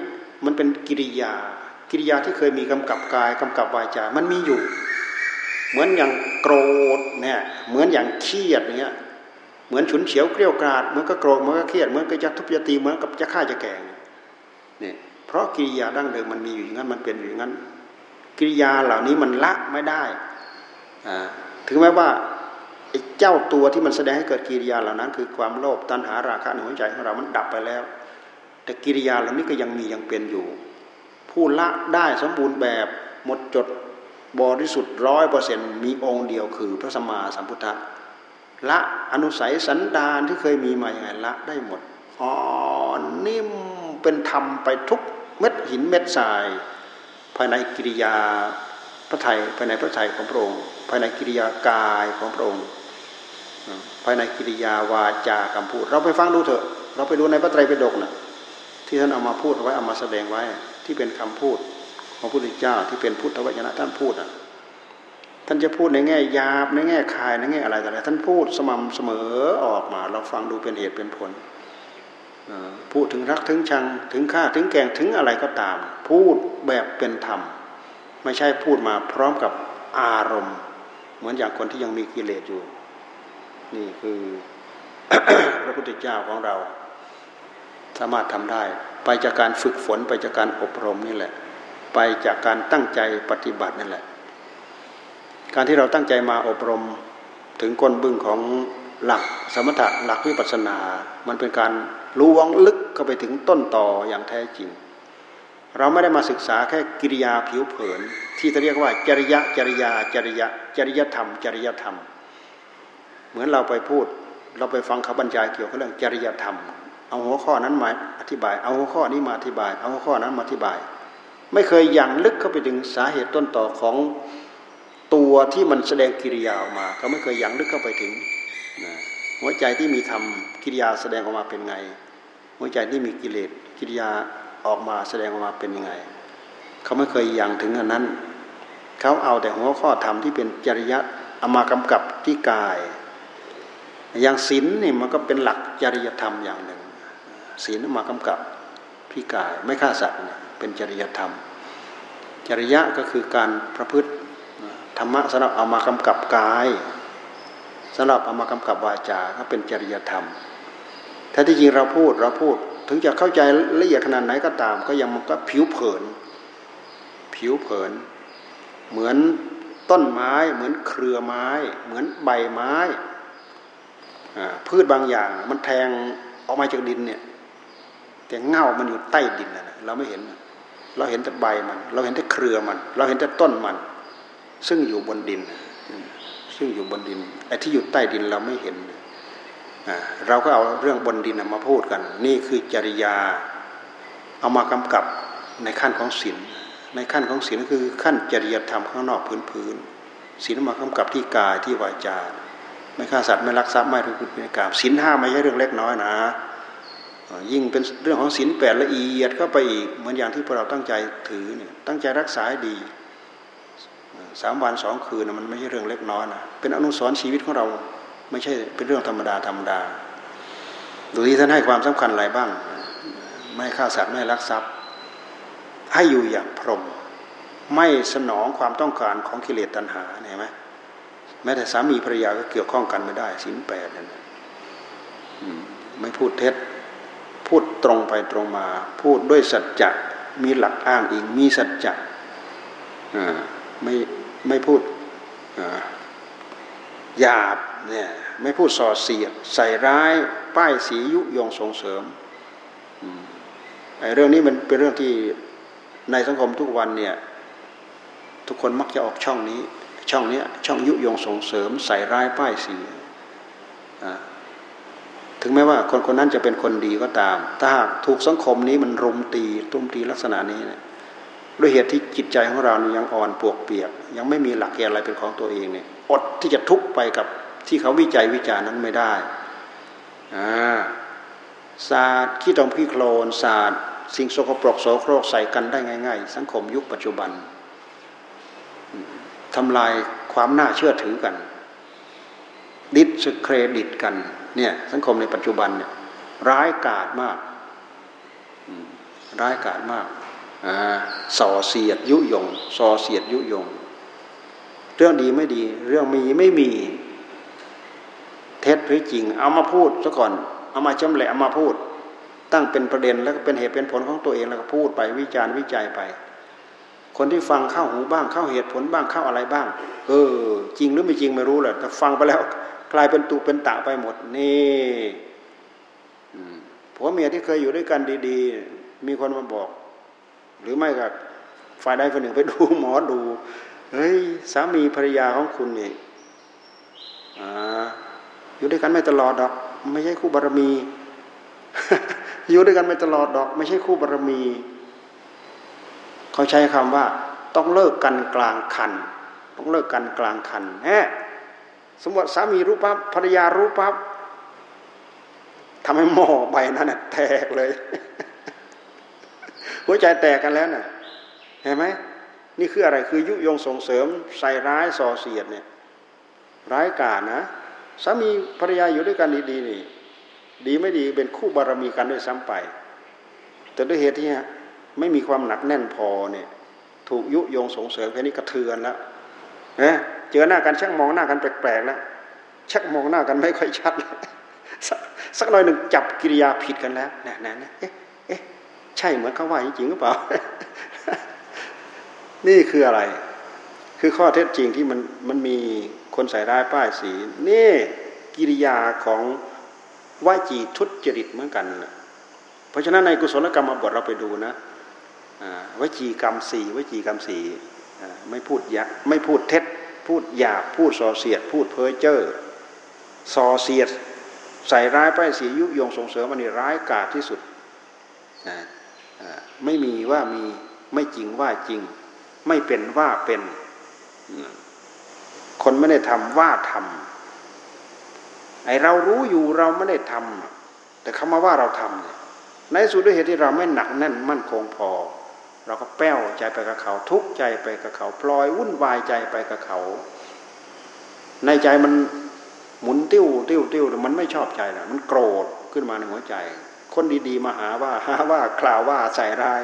มันเป็นกิริยา กิริยาที่เคยมีกำกับกายกำกับวาจา มันมีอยู่ เหมือนอย่างโกรธเนี่ยเหมือนอย่างเครียดอย่เงี้ยเหมือนฉุนเฉียวเกลียวกราดเหมือนก็โกรธเหมือนก็เครียดเหมือนก็จะทุบจะตีเหมือนกับจะฆ่าจะแกงเนี่ย เพราะกิริยาดั้งเดิมมันมีอยู่อย่างนั้นมันเป็นอยู่อย่างนั้น กิริยาเหล่านี้มันละไม่ได้ถึงแม้ว่าเจ้าตัวที่มันแสดงให้เกิดกิริยาเหล่านั้น คือความโลภตัณหาราคะในหัวใจของเรา มันดับไปแล้ว แต่กิริยาเหล่านี้ก็ยังมียังเป็นอยู่ ผู้ละได้สมบูรณ์แบบหมดจดบริสุทธิ์ร้อยเปอร์เซ็นต์มีองค์เดียวคือพระสัมมาสัมพุทธะละอนุสัยสันดานที่เคยมีมาอย่างไงละได้หมดอ่อนนิ่มเป็นธรรมไปทุก ม็ดหินเม็ดทราย ภายในกิริยาพระไทยภายในพระไทยของพระองค์ ภายในกิริยากายของพระองค์ ภายในกิริยาวาจาคำพูด เราไปฟังดูเถอะ เราไปดูในพระไตรปิฎกนะ่ะที่ท่านเอามาพูดไว้เอามาแสดงไว้ที่เป็นคำพูดของพระพุทธเจ้าที่เป็นพุทธวจนะท่านพูดอะท่านจะพูดในแง่ยาบในแง่คายในแง่อะไรต่ออะท่านพูดสม่ำเสมอออกมา เราฟังดูเป็นเหตุเป็นผล พูดถึงรักถึงชัง ถึงฆ่าถึงแกงถึงอะไรก็ตาม พูดแบบเป็นธรรม ไม่ใช่พูดมาพร้อมกับอารมณ์ เหมือนอย่างคนที่ยังมีกิเลสอยู่ นี่คือพระพุทธเจ้าของเรา สามารถทำได้ ไปจากการฝึกฝนไปจากการอบรมนี่แหละ ไปจากการตั้งใจปฏิบัตินั่นแหละ การที่เราตั้งใจมาอบรมถึงก้นบึ้งของ หลักสมถะหลักวิปัสสนา มันเป็นการรู้วงลึกเข้าไปถึงต้นต่ออย่างแท้จริง เราไม่ได้มาศึกษาแค่กิริยาผิวเผิน ที่จะเรียกว่าจริยะจริยาจริยะจริยธรรม จริยธรรม เหมือนเราไปพูด เราไปฟังเขาบรรยายเกี่ยวกับเรื่องจริยธรรม เอาหัวข้อนั้นมาอธิบาย เอาหัวข้อนี้มาอธิบาย เอาหัวข้อนั้นมาอธิบาย ไม่เคยยังลึกเข้าไปถึงสาเหตุต้นต่อของตัวที่มันแสดงกิริยาออกมาเขาไม่เคยยังลึกเข้าไปถึง นะหัวใจที่มีทำกิริยาแสดงออกมาเป็นไง หัวใจที่มีกิเลสกิริยาออกมาแสดงออกมาเป็นยังไง เขาไม่เคยยังถึงอันนั้น เขาเอาแต่หัวข้อธรรมที่เป็นจริยะเอามากำกับที่กาย อย่างศีลนี่มันก็เป็นหลักจริยธรรมอย่างหนึ่งศีลมากำกับพี่กาย ไม่ฆ่าสัตว์เป็นจริยธรรม จริยะก็คือการประพฤติธรรมะสำหรับเอามากำกับกาย สำหรับเอามากำกับวาจาก็เป็นจริยธรรม ถ้าที่จริงเราพูดเราพูด ถึงจะเข้าใจละเอียดขนาดไหนก็ตาม ก็ยังมันก็ผิวเผิน ผิวเผิน เหมือนต้นไม้ เหมือนเครือไม้ เหมือนใบไม้พืชบางอย่างมันแทงออกมาจากดินเนี่ยแต่เง่ามันอยู่ใต้ดินนะเราไม่เห็น เราเห็นแต่ใบมัน เราเห็นแต่เครือมัน เราเห็นแต่ต้นมัน ซึ่งอยู่บนดิน ซึ่งอยู่บนดินไอ้ที่อยู่ใต้ดินเราไม่เห็น เราก็เอาเรื่องบนดินมาพูดกัน นี่คือจริยาเอามากำกับในขั้นของศีลในขั้นของศีลก็คือขั้นจริยธรรมข้างนอกพื้นพื้นศีลมากำกับที่กายที่วาจาไม่ฆ่าสัตว์ไม่ลักทรัพย์ไม่ทุจริตไม่กราบศีลห้าไม่ใช่เรื่องเล็กน้อยนะยิ่งเป็นเรื่องของศีลแปดละเอียดเข้าไปอีกเหมือนอย่างที่พวกเราตั้งใจถือเนี่ยตั้งใจรักษาดี สามวันสองคืนมันไม่ใช่เรื่องเล็กน้อยนะเป็นอนุสรณ์ชีวิตของเราไม่ใช่เป็นเรื่องธรรมดาธรรมดาดูที่ท่านให้ความสำคัญอะไรบ้าง ไม่ฆ่าสัตว์ไม่ลักทรัพย์ ให้อยู่อย่างพรหมไม่สนองความต้องการของกิเลสตัณหาเห็นไหมแม้แต่สามีภรรยาก็เกี่ยวข้องกันไม่ได้สินแปดนั่นไม่พูดเท็จ พูดตรงไปตรงมา พูดด้วยสัจจะมีหลักอ้างอิงมีสัจจะไม่ ไม่พูดหยาบเนี่ยไม่พูดส่อเสียดใส่ร้ายป้ายสียุยงส่งเสริมไอ้เรื่องนี้มันเป็นเรื่องที่ในสังคมทุกวันเนี่ยทุกคนมักจะออกช่องนี้ ช่องนี้ช่องยุยงส่งเสริม ใส่ร้ายป้ายสีถึงแม้ว่าคนคนนั้นจะเป็นคนดีก็ตาม ถ้าหากถูกสังคมนี้มันรุมตีตุ้มตีลักษณะนี้เนี่ย ด้วยเหตุที่จิตใจของเรายังอ่อนปวกเปียก ยังไม่มีหลักเกณฑ์อะไรเป็นของตัวเองเนี่ยอดที่จะทุกข์ไปกับที่เขาวิจัยวิจารณ์นั้นไม่ได้ศาสตร์ขี้ตรงขี้โคลนศาสตร์สิ่งโสกปรกโสโครกใส่กันได้ง่าย ๆ สังคมยุคปัจจุบันทำลายความน่าเชื่อถือกันดิสเครดิตกันเนี่ยสังคมในปัจจุบันเนี่ยร้ายกาจมาก ร้ายกาจมาก ส่อเสียดยุยงส่อเสียดยุยง เรื่องดีไม่ดี เรื่องมีไม่มี เท็จหรือจริง เอามาพูดซะก่อน เอามาจำแหละเอามาพูด ตั้งเป็นประเด็นแล้วก็เป็นเหตุเป็นผลของตัวเองแล้วก็พูดไปวิจารณ์วิจัยไป คนที่ฟังเข้าหูบ้างเข้าเหตุผลบ้างเข้าอะไรบ้าง เออ จริงหรือไม่จริงไม่รู้แหละแต่ฟังไปแล้ว กลายเป็นตุเป็นตะไปหมด นี่ผัวเมียที่เคยอยู่ด้วยกันดี ๆ มีคนมาบอก หรือไม่ก็ฝ่ายใดฝ่ายหนึ่งไปดูหมอดูเฮ้ยสามีภรรยาของคุณนี่อยู่ด้วยกันไม่ตลอดดอก ไม่ใช่คู่บารมี อยู่ด้วยกันไม่ตลอดดอก ไม่ใช่คู่บารมี เขาใช้คำว่า ต้องเลิกกันกลางคัน ต้องเลิกกันกลางคันแฮสมมติสามีรู้ปั๊บภรรยารู้ปั๊บทำให้หม้อใบนั้นแตกเลย หัวใจแตกกันแล้วนะ่ะเห็นไหมนี่คืออะไรคือยุยงส่งเสริมใส่ร้ายส่อเสียดเนี่ยร้ายกาจนะสามีภรรยาอยู่ด้วยกันดีๆนี่ดีไม่ดีเป็นคู่บารมีกันด้วยซ้ำไป แต่ด้วยเหตุที่ไม่มีความหนักแน่นพอเนี่ยถูกยุยงส่งเสริมแค่นี้กระเทือนแล้วเนะเจอหน้ากันชักมองหน้ากันแปลกๆแล้วชักมองหน้ากันไม่ค่อยชัด สักหน่อยหนึ่งจับกิริยาผิดกันแล้วนะนะนะเอ๊ะ ใช่เหมือนเขาว่าจริงหรือเปล่า นี่คืออะไร คือข้อเท็จจริงที่มันมันมีคนใส่ร้ายป้ายสี นี่กิริยาของวจีทุจริตเหมือนกันเพราะฉะนั้นในกุศลกรรมบทเราไปดูนะวจีกรรมสี่วจีกรรมสี่ไม่พูดยะไม่พูดเท็จ พูดหยาบพูดส่อเสียด พูดเพ้อเจ้อส่อเสียด ใส่ร้ายป้ายสียุยงส่งเสริมอันนี้ร้ายกาจที่สุด ไม่มีว่ามีไม่จริงว่าจริง ไม่เป็นว่าเป็น คนไม่ได้ทำว่าทำไอเรารู้อยู่เราไม่ได้ทำแต่เขาว่าเราทำในสุดด้วยเหตุที่เราไม่หนักแน่นมั่นคงพอ เราก็แป้วใจไปกับเขาทุกใจไปกับเขาพลอยวุ่นวายใจไปกับเขา ในใจมันหมุนติ้วติ้วติ้วมันไม่ชอบใจนะมันโกรธขึ้นมาในหัวใจ คนดีๆมาหาว่าหาว่าคลาวว่าใส่ร้าย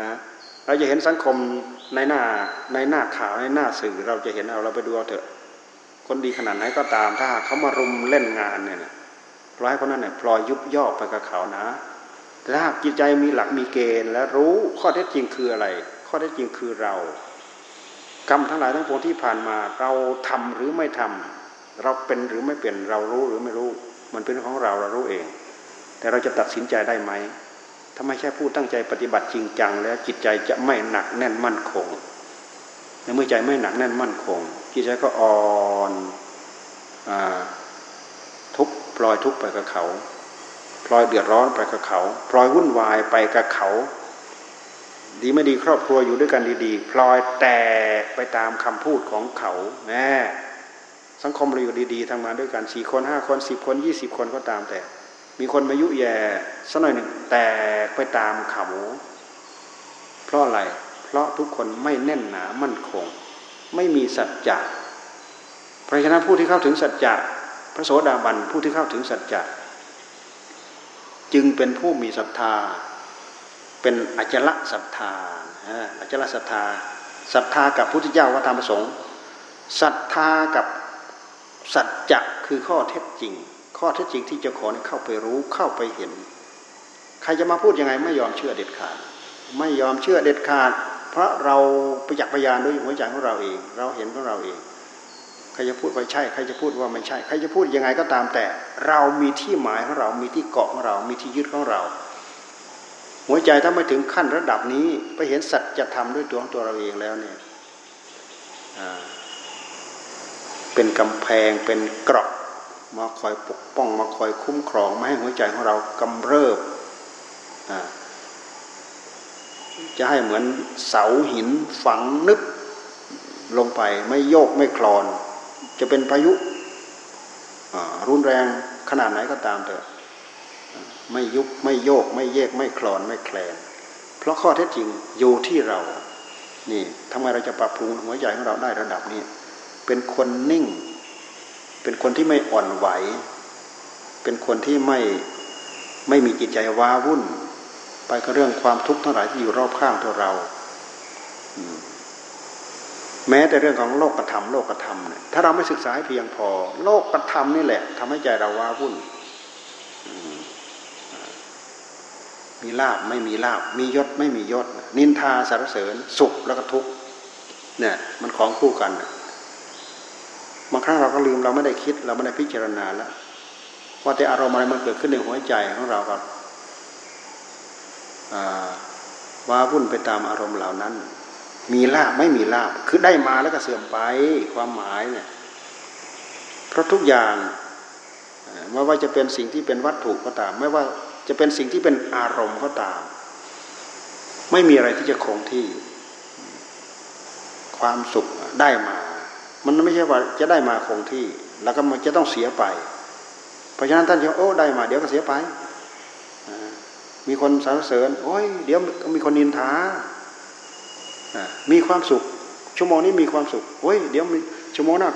นะเราจะเห็นสังคมในหน้าในหน้าข่าวในหน้าสื่อเราจะเห็นเอาเราไปดูเอาเถอะ คนดีขนาดไหนก็ตามถ้าเขามารุมเล่นงานเนี่ยพลอยคนนั้นเนี่ยพลอยยุบย่อไปกับเขานะแต่ถ้าจิตใจมีหลักมีเกณฑ์ และรู้ข้อเท็จจริงคืออะไร ข้อเท็จจริงคือเรา กรรมทั้งหลายทั้งปวงที่ผ่านมาเราทำหรือไม่ทำเราเป็นหรือไม่เป็นเรารู้หรือไม่รู้ มันเป็นของเราเรารู้เอง แต่เราจะตัดสินใจได้ไหมถ้าไม่ใช่ผู้ตั้งใจปฏิบัติจริงจัง แล้วจิตใจจะไม่หนักแน่นมั่นคงในเมื่อใจไม่หนักแน่นมั่นคงจิตใจก็อ่อนอทุกปล่อยทุกไปกับเขาปล่อยเดือดร้อนไปกับเขาปล่อยวุ่นวายไปกับเขา ดีไม่ดีครอบครัวอยู่ด้วยกันดีๆพลอยแตกไปตามคำพูดของเขาแม่สังคมเราอยู่ดีๆทำงานด้วยกันสี่คนห้าคนสิบคนยี่สิบคนก็ตามแต่ มีคนมายุแย่สักหน่อยหนึ่งแตกไปตามเขา เพราะอะไร เพราะทุกคนไม่แน่นหนามั่นคง ไม่มีสัจจะเพราะฉะนั้นผู้ที่เข้าถึงสัจจะพระโสดาบันผู้ที่เข้าถึงสัจจะจึงเป็นผู้มีศรัทธา เป็นอจละศรัทธาอจละศรัทธาศรัทธากับพุทธเจ้าวัฒธรรมประสงค์ศรัทธากับสัจจะคือข้อเท็จจริง ข้อเท็จจริงที่จะขอเข้าไปรู้เข้าไปเห็น ใครจะมาพูดยังไงไม่ยอมเชื่อเด็ดขาด ไม่ยอมเชื่อเด็ดขาด เพราะเราประจักษ์พยานด้วยหัวใจของเราเอง เราเห็นของเราเอง ใครจะพูดว่าใช่ ใครจะพูดว่าไม่ใช่ ใครจะพูดยังไงก็ตามแต่ เรามีที่หมายของเรา มีที่เกาะของเรา มีที่ยึดของเรา หัวใจถ้าไม่ถึงขั้นระดับนี้ไปเห็นสัจธรรมด้วยตัวของตัวเราเองแล้วเนี่ยเป็นกำแพงเป็นเกราะ มาคอยปกป้องมาคอยคุ้มครองไม่ให้หัวใจของเรากำเริบจะให้เหมือนเสาหินฝังนึกลงไปไม่โยกไม่คลอน จะเป็นพายุรุนแรงขนาดไหนก็ตามเถอะไม่ยุบไม่โยกไม่เยกไม่คลอนไม่แคลน เพราะข้อเท็จจริงอยู่ที่เรา นี่ทำไมเราจะปรับปรุงหัวใจของเราได้ระดับนี้ เป็นคนนิ่ง เป็นคนที่ไม่อ่อนไหว เป็นคนที่ไม่ไม่มีจิตใจว้าวุ่น ไปกับเรื่องความทุกข์ทั้งหลายที่อยู่รอบข้างตัวเราแม้แต่เรื่องของโลกธรรมโลกธรรมเนี่ยถ้าเราไม่ศึกษาให้เพียงพอ โลกธรรมนี่แหละทำให้ใจเราว้าวุ่นมีลาบไม่มีลาบ มียศไม่มียศ นินทาสารเสริญ สุขแล้วก็ทุกข์เนี่ย มันของคู่กัน บางครั้งเราก็ลืมเราไม่ได้คิด เราไม่ได้พิจารณาแล้วว่าแต่อารมณ์อะไรมันเกิดขึ้นในหัวใจของเราก็ว้าวุ่นไปตามอารมณ์เหล่านั้น มีลาบไม่มีลาบคือได้มาแล้วก็เสื่อมไปความหมายเนี่ยเพราะทุกอย่างไม่ว่าจะเป็นสิ่งที่เป็นวัตถุก็ตาม ไม่ว่าจะเป็นสิ่งที่เป็นอารมณ์ก็ตาม ไม่มีอะไรที่จะคงที่ ความสุขได้มา มันไม่ใช่ว่าจะได้มาคงที่ แล้วก็มันจะต้องเสียไป เพราะฉะนั้นท่านจะโอ้ได้มา เดี๋ยวก็เสียไป มีคนสรรเสริญ โอ้ยเดี๋ยวมีคนนินทามีความสุข ชั่วโมงนี้มีความสุขเฮ้ยเดี๋ยวชั่วโมงหน้า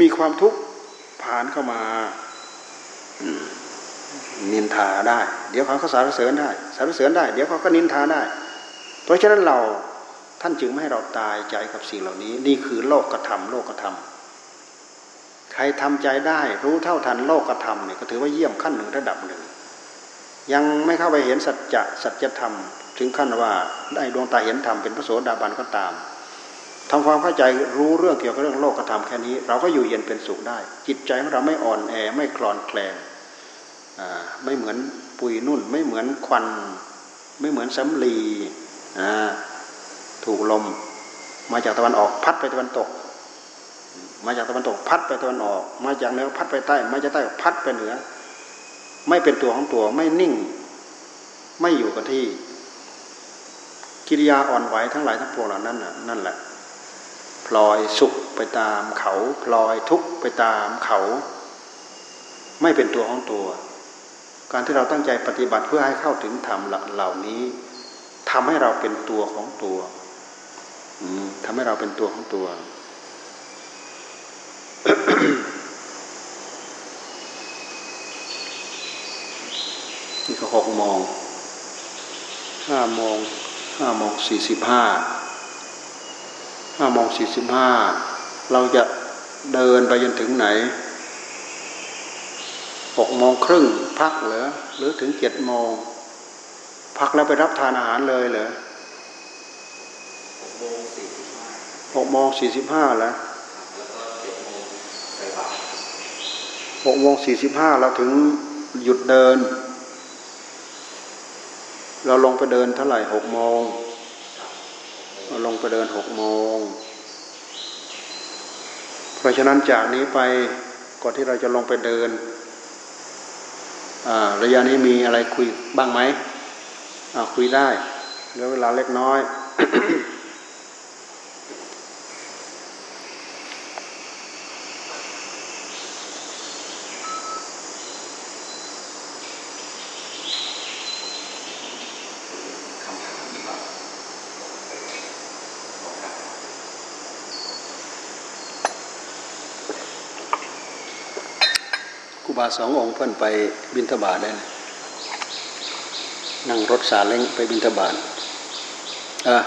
มีความทุกข์ผ่านเข้ามานินทาได้ เดี๋ยวเขาก็สารเสริญได้ สารเสริญได้ เดี๋ยวเขาก็นินทาได้ เพราะฉะนั้นเรา ท่านจึงไม่ให้เราตายใจกับสิ่งเหล่านี้ นี่คือโลกกระทำโลกกระทำใครทำใจได้ รู้เท่าทันโลกกระทำเนี่ยก็ถือว่าเยี่ยมขั้นหนึ่งระดับหนึ่ง ยังไม่เข้าไปเห็นสัจจะสัจธรรม ถึงขั้นว่าได้ดวงตาเห็นธรรมเป็นพระโสดาบันก็ตามทำความเข้าใจรู้เรื่องเกี่ยวกับเรื่องโลกธรรมแค่นี้ เราก็อยู่เย็นเป็นสุขได้ จิตใจของเราไม่อ่อนแอไม่คลอนแคลงไม่เหมือนปุยนุ่น ไม่เหมือนควัน ไม่เหมือนสำลี ถูกลม มาจากตะวันออกพัดไปตะวันตก มาจากตะวันตกพัดไปตะวันออก มาจากเหนือพัดไปใต้ มาจากใต้พัดไปเหนือ ไม่เป็นตัวของตัวไม่นิ่ง ไม่อยู่กับที่ กิริยาอ่อนไหวทั้งหลายทั้งปวงเหล่านั้นนั่นแหละพลอยสุขไปตามเขาพลอยทุกข์ไปตามเขา ไม่เป็นตัวของตัว การที่เราตั้งใจปฏิบัติเพื่อให้เข้าถึงธรรมเหล่านี้ทำให้เราเป็นตัวของตัว ทำให้เราเป็นตัวของตัว นี่ก็หกโมงห้าโมงห้าโมงสี่สิบห้าห้าโมงสี่สิบห้าเราจะเดินไปจนถึงไหนหกโมงครึ่งพักเหรอหรือถึงเจ็ดโมงพักแล้วไปรับทานอาหารเลยเหรอ หกโมงสี่สิบห้าแล้วหกโมงสี่สิบห้าเราถึงหยุดเดิน เราลงไปเดินเท่าไหร่หกโมงเราลงไปเดินหกโมง เพราะฉะนั้นจากนี้ไปก่อนที่เราจะลงไปเดินระยะนี้มีอะไรคุยบ้างไหมคุยได้เหลือเวลาเล็กน้อยาสององค์เพิ่นไปบินทบาทได้นั่งรถสาเล้งไปบินทบาทอะ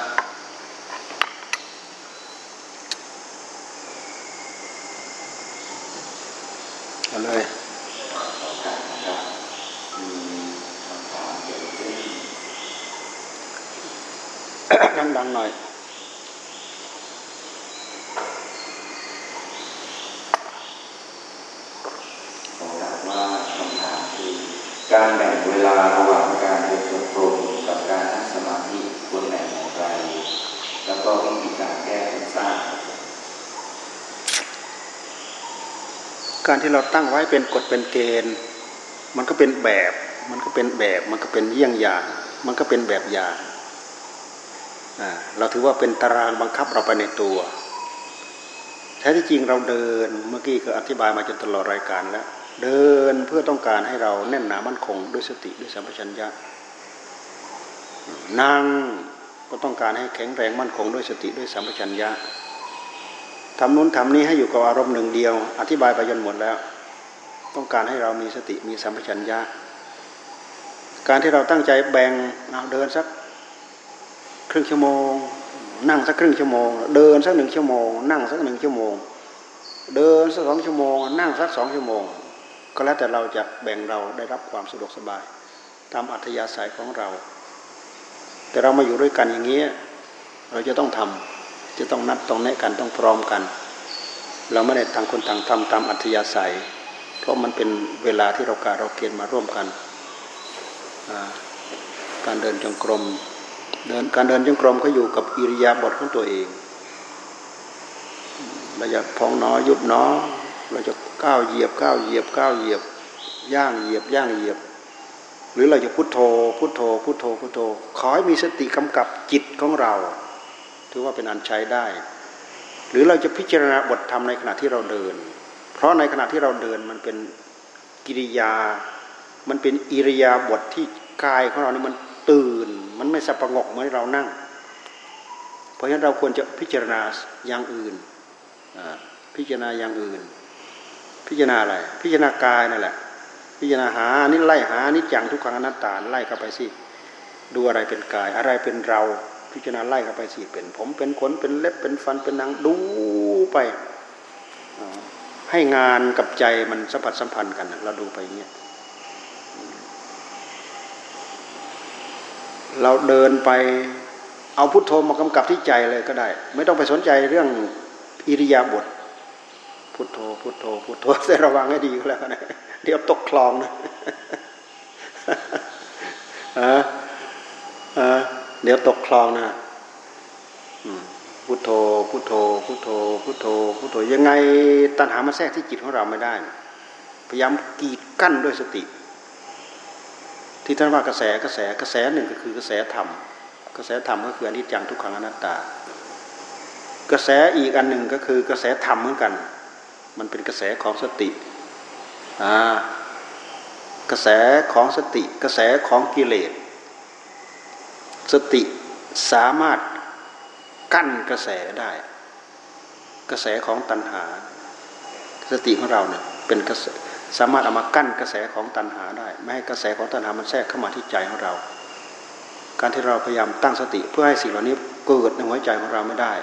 เอาเลยดังๆหน่อยการแบ่งเวลาระหว่างการเดินจงกรมกับการนั่งสมาธิควรแบ่งอย่างไร แล้วก็วิธีการแก้ทุกสร้าง การที่เราตั้งไว้เป็นกฎเป็นเกณฑ์ มันก็เป็นแบบ มันก็เป็นแบบ มันก็เป็นเยี่ยงอย่าง มันก็เป็นแบบอย่างเราถือว่าเป็นตารางบังคับเราไปในตัวแท้ที่จริงเราเดินเมื่อกี้ก็อธิบายมาจนตลอดรายการแล้ว เดินเพื่อต้องการให้เราแน่นหนามั่นคงด้วยสติด้วยสัมปชัญญะนั่งก็ต้องการให้แข็งแรงมั่นคงด้วยสติด้วยสัมปชัญญะ ทำนู้นทำนี้ให้อยู่กับอารมณ์หนึ่งเดียว อธิบายไปจนหมดแล้ว ต้องการให้เรามีสติมีสัมปชัญญะ การที่เราตั้งใจแบ่งเอาเดินสักครึ่งชั่วโมง นั่งสักครึ่งชั่วโมง เดินสักหนึ่งชั่วโมง นั่งสักหนึ่งชั่วโมง เดินสักสองชั่วโมง นั่งสักสองชั่วโมง ก็แล้วแต่เราจะแบ่งเราได้รับความสะดวกสบาย ตามอัธยาศัยของเรา แต่เรามาอยู่ด้วยกันอย่างนี้เราจะต้องทำ จะต้องนัดต้องแนะกันต้องพร้อมกัน เราไม่ได้ต่างคนต่างทำตามอัธยาศัย เพราะมันเป็นเวลาที่เราการเราเกณฑ์มาร่วมกัน การเดินจงกรมเดินการเดินจงกรมก็อยู่กับอิริยาบถของตัวเอง เราจะพองน้อยุบน้อ เราจะก้าวเหยียบก้าวเหยียบก้าวเหยียบย่างเหยียบย่างเหยียบ หรือเราจะพุโทโธพุโทโธพุโทโธพุโทโธขอให้มีสติกำกับจิตของเรา ถือว่าเป็นอันใช้ได้ หรือเราจะพิจารณาบทธรรมในขณะที่เราเดิน เพราะในขณะที่เราเดินมันเป็นกิริยา มันเป็นอิริยาบถทที่กายของเรานี่มันตื่น มันไม่สับประงกเหมือนเรานั่ง เพราะฉะนั้นเราควรจะพิจารณาอย่างอื่น พิจารณาอย่างอื่น พิจารณาอะไร พิจารณากายนั่นแหละ พิจารณาหาอันนี้ไล่หาอันนี้จังทุกขังอนัตตาไล่เข้าไปสิ ดูอะไรเป็นกาย อะไรเป็นเรา พิจารณาไล่เข้าไปสิเป็น ผมเป็นขนเป็นเล็บเป็นฟันเป็นหนังดูไป ให้งานกับใจมันสัมผัสสัมพันธ์กันเราดูไปอย่างเงี้ยเราเดินไปเอาพุทโธมากำกับที่ใจเลยก็ได้ ไม่ต้องไปสนใจเรื่องอิริยาบถพุทโธพุทโธพุทโธแต่ระวังให้ดีก็แล้วนะเดี๋ยวตกคลองนะ เดี๋ยวตกคลองนะพุทโธพุทโธพุทโธพุทโธพุทโธยังไงตัณหามาแทรกที่จิตของเราไม่ได้ พยายามกีดกั้นด้วยสติ ที่ท่านว่ากระแสกระแสกระแสหนึ่งก็คือกระแสธรรม กระแสธรรมก็คืออนิจจังทุกขังอนัตตา กระแสอีกอันหนึ่งก็คือกระแสธรรมเหมือนกัน มันเป็นกระแสของสติกระแสของสติ กระแสของกิเลส สติสามารถกั้นกระแสได้ กระแสของตัณหา สติของเราเนี่ยเป็นกระแสสามารถเอามากั้นกระแสของตัณหาได้ ไม่ให้กระแสของตัณหามันแทรกเข้ามาที่ใจของเรา การที่เราพยายามตั้งสติเพื่อให้สิ่งเหล่านี้เกิดในหัวใจของเราไม่ได้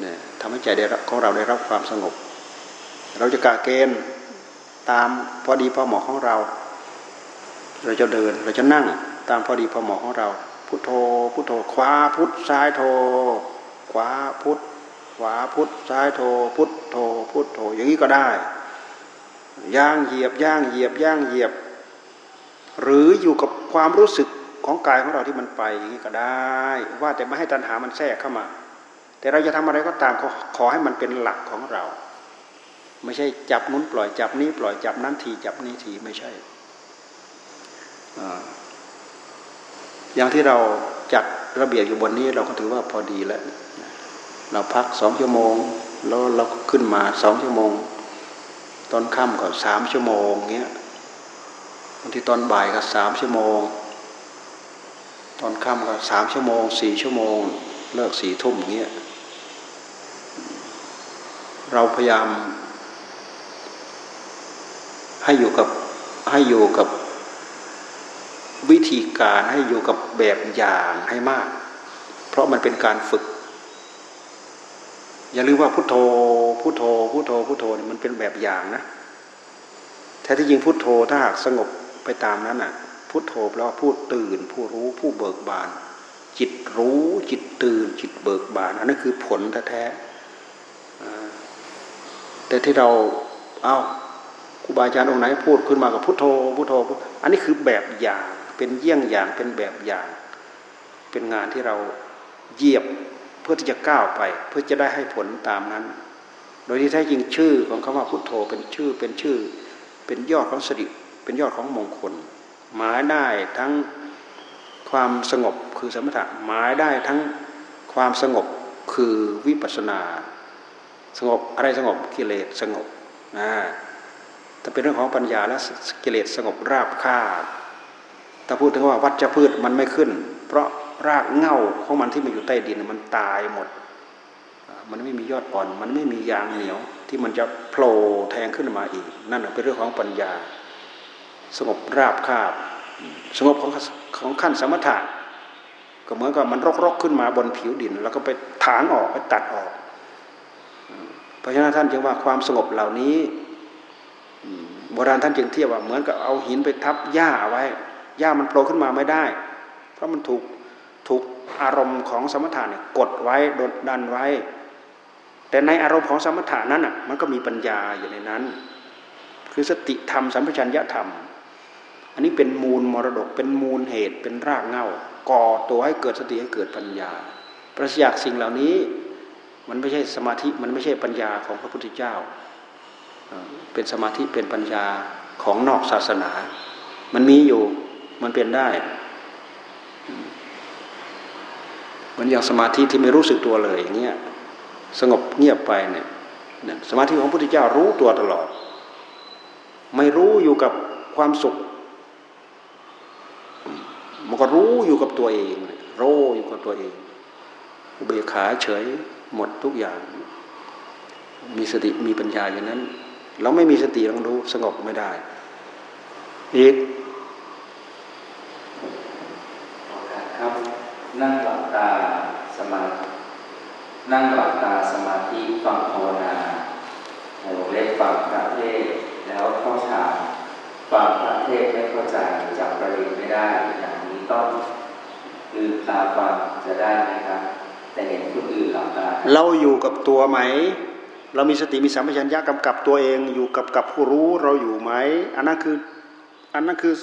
เนี่ยทำให้ใจของเราได้รับความสงบ เราจะกะเกณฑ์ตามพอดีพอเหมาะของเรา เราจะเดินเราจะนั่ง ตามพอดีพอเหมาะของเรา พุทโธ พุทโธขวาพุทซ้ายโธขวาพุทขวาพุทซ้ายโธพุทโธพุทโธอย่างนี้ก็ได้ย่างเหยียบย่างเหยียบย่างเหยียบ หรืออยู่กับความรู้สึกของกายของเราที่มันไปอย่างนี้ก็ได้ ว่าแต่ไม่ให้ตัณหามันแทรกเข้ามา แต่เราจะทำอะไรก็ตามขอขอให้มันเป็นหลักของเรา ไม่ใช่จับนู้นปล่อยจับนี้ปล่อยจับนั้นทีจับนี้ทีไม่ใช่อ อย่างที่เราจัดระเบียบอยู่บนนี้เราก็ถือว่าพอดีแล้ว เราพักสองชั่วโมง แล้วเราขึ้นมาสองชั่วโมง ตอนค่ำก็สามชั่วโมงเงี้ยบางทีตอนบ่ายก็สามชั่วโมง ตอนค่ำก็สามชั่วโมงสี่ชั่วโมง เลิกสี่ทุ่มเงี้ยเราพยายามให้อยู่กับให้อยู่กับ วิธีการให้อยู่กับแบบอย่างให้มาก เพราะมันเป็นการฝึก อย่าลืมว่าพุทโธพุทโธพุทโธพุทโธนี่มันเป็นแบบอย่างนะแท้ที่จริงพุทโธถ้าหากสงบไปตามนั้นอะ พุทโธแปลว่าผู้ตื่น ผู้รู้ผู้เบิกบาน จิตรู้จิตตื่น จิตเบิกบาน อันนั้นคือผลแท้แต่ที่เราเอา้าครูบาอาจารย์องค์ไหนพูดขึ้นมากับพุทโธพุทโธ อันนี้คือแบบอย่าง เป็นเยี่ยงอย่างเป็นแบบอย่าง เป็นงานที่เราเยียบเพื่อที่จะก้าวไป เพื่อจะได้ให้ผลตามนั้น โดยที่แท้จริงชื่อของคำว่าพุทโธเป็นชื่อเป็นชื่อ เป็นยอดของสติเป็นยอดของมงคล หมายได้ทั้งความสงบคือสมถะหมายได้ทั้งความสงบคือวิปัสนา สงบอะไรสงบกิเลสสงบนะแต่เป็นเรื่องของปัญญาและกิเลสสงบราบคาบ ถ้าพูดถึงว่าวัชพืชมันไม่ขึ้น เพราะรากเง่าของมันที่มันอยู่ใต้ดินมันตายหมด มันไม่มียอดอ่อน มันไม่มียางเหนียวที่มันจะโผล่แทงขึ้นมาอีก นั่นเป็นเรื่องของปัญญา สงบราบคาบ สงบของของขั้นสมถะก็เหมือนกับมันรกๆขึ้นมาบนผิวดิน แล้วก็ไปถางออกไปตัดออก เพราะฉะนั้นท่านจึงว่าความสงบเหล่านี้โบราณท่านจึงเทียบว่าเหมือนกับเอาหินไปทับหญ้าเอาไว้ หญ้ามันโผล่ขึ้นมาไม่ได้ เพราะมันถูกถูกอารมณ์ของสมถะเนี่ยกดไว้ดดดันไว้ แต่ในอารมณ์ของสมถะนั้นอะมันก็มีปัญญาอยู่ในนั้น คือสติธรรมสัมปชัญญะธรรม อันนี้เป็นมูลมรดกเป็นมูลเหตุเป็นรากเง้าก่อตัวให้เกิดสติให้เกิดปัญญา ประจักสิ่งเหล่านี้มันไม่ใช่สมาธิมันไม่ใช่ปัญญาของพระพุทธเจ้า เป็นสมาธิเป็นปัญญาของนอกศาสนา มันมีอยู่ มันเป็นได้มันอย่างสมาธิที่ไม่รู้สึกตัวเลยอย่างเงี้ยสงบเงียบไปเนี่ยสมาธิของพระพุทธเจ้ารู้ตัวตลอด ไม่รู้อยู่กับความสุข มันก็รู้อยู่กับตัวเองโรอยู่กับตัวเองเบียขาเฉยหมดทุกอย่าง มีสติมีปัญญาอย่างนั้น เราไม่มีสติลองดูสงบไม่ได้อีกครับ นั่งหลับตาสมา นั่งหลับตาสมาธิฟังภาวนาโหเล็กฟังพระเทศแล้วเข้าฌานฟังพระเทศไม่เข้าใจจับประเด็นไม่ได้ อย่างนี้ต้องลืมตาฟังจะได้ไหมครับแต่เห็นคนอื่นหลับตาเราอยู่กับตัวไหม เรามีสติมีสัมปชัญญะกำกับตัวเองอยู่กับกับผู้รู้เราอยู่ไหม อันนั้นคืออันนั้นคือ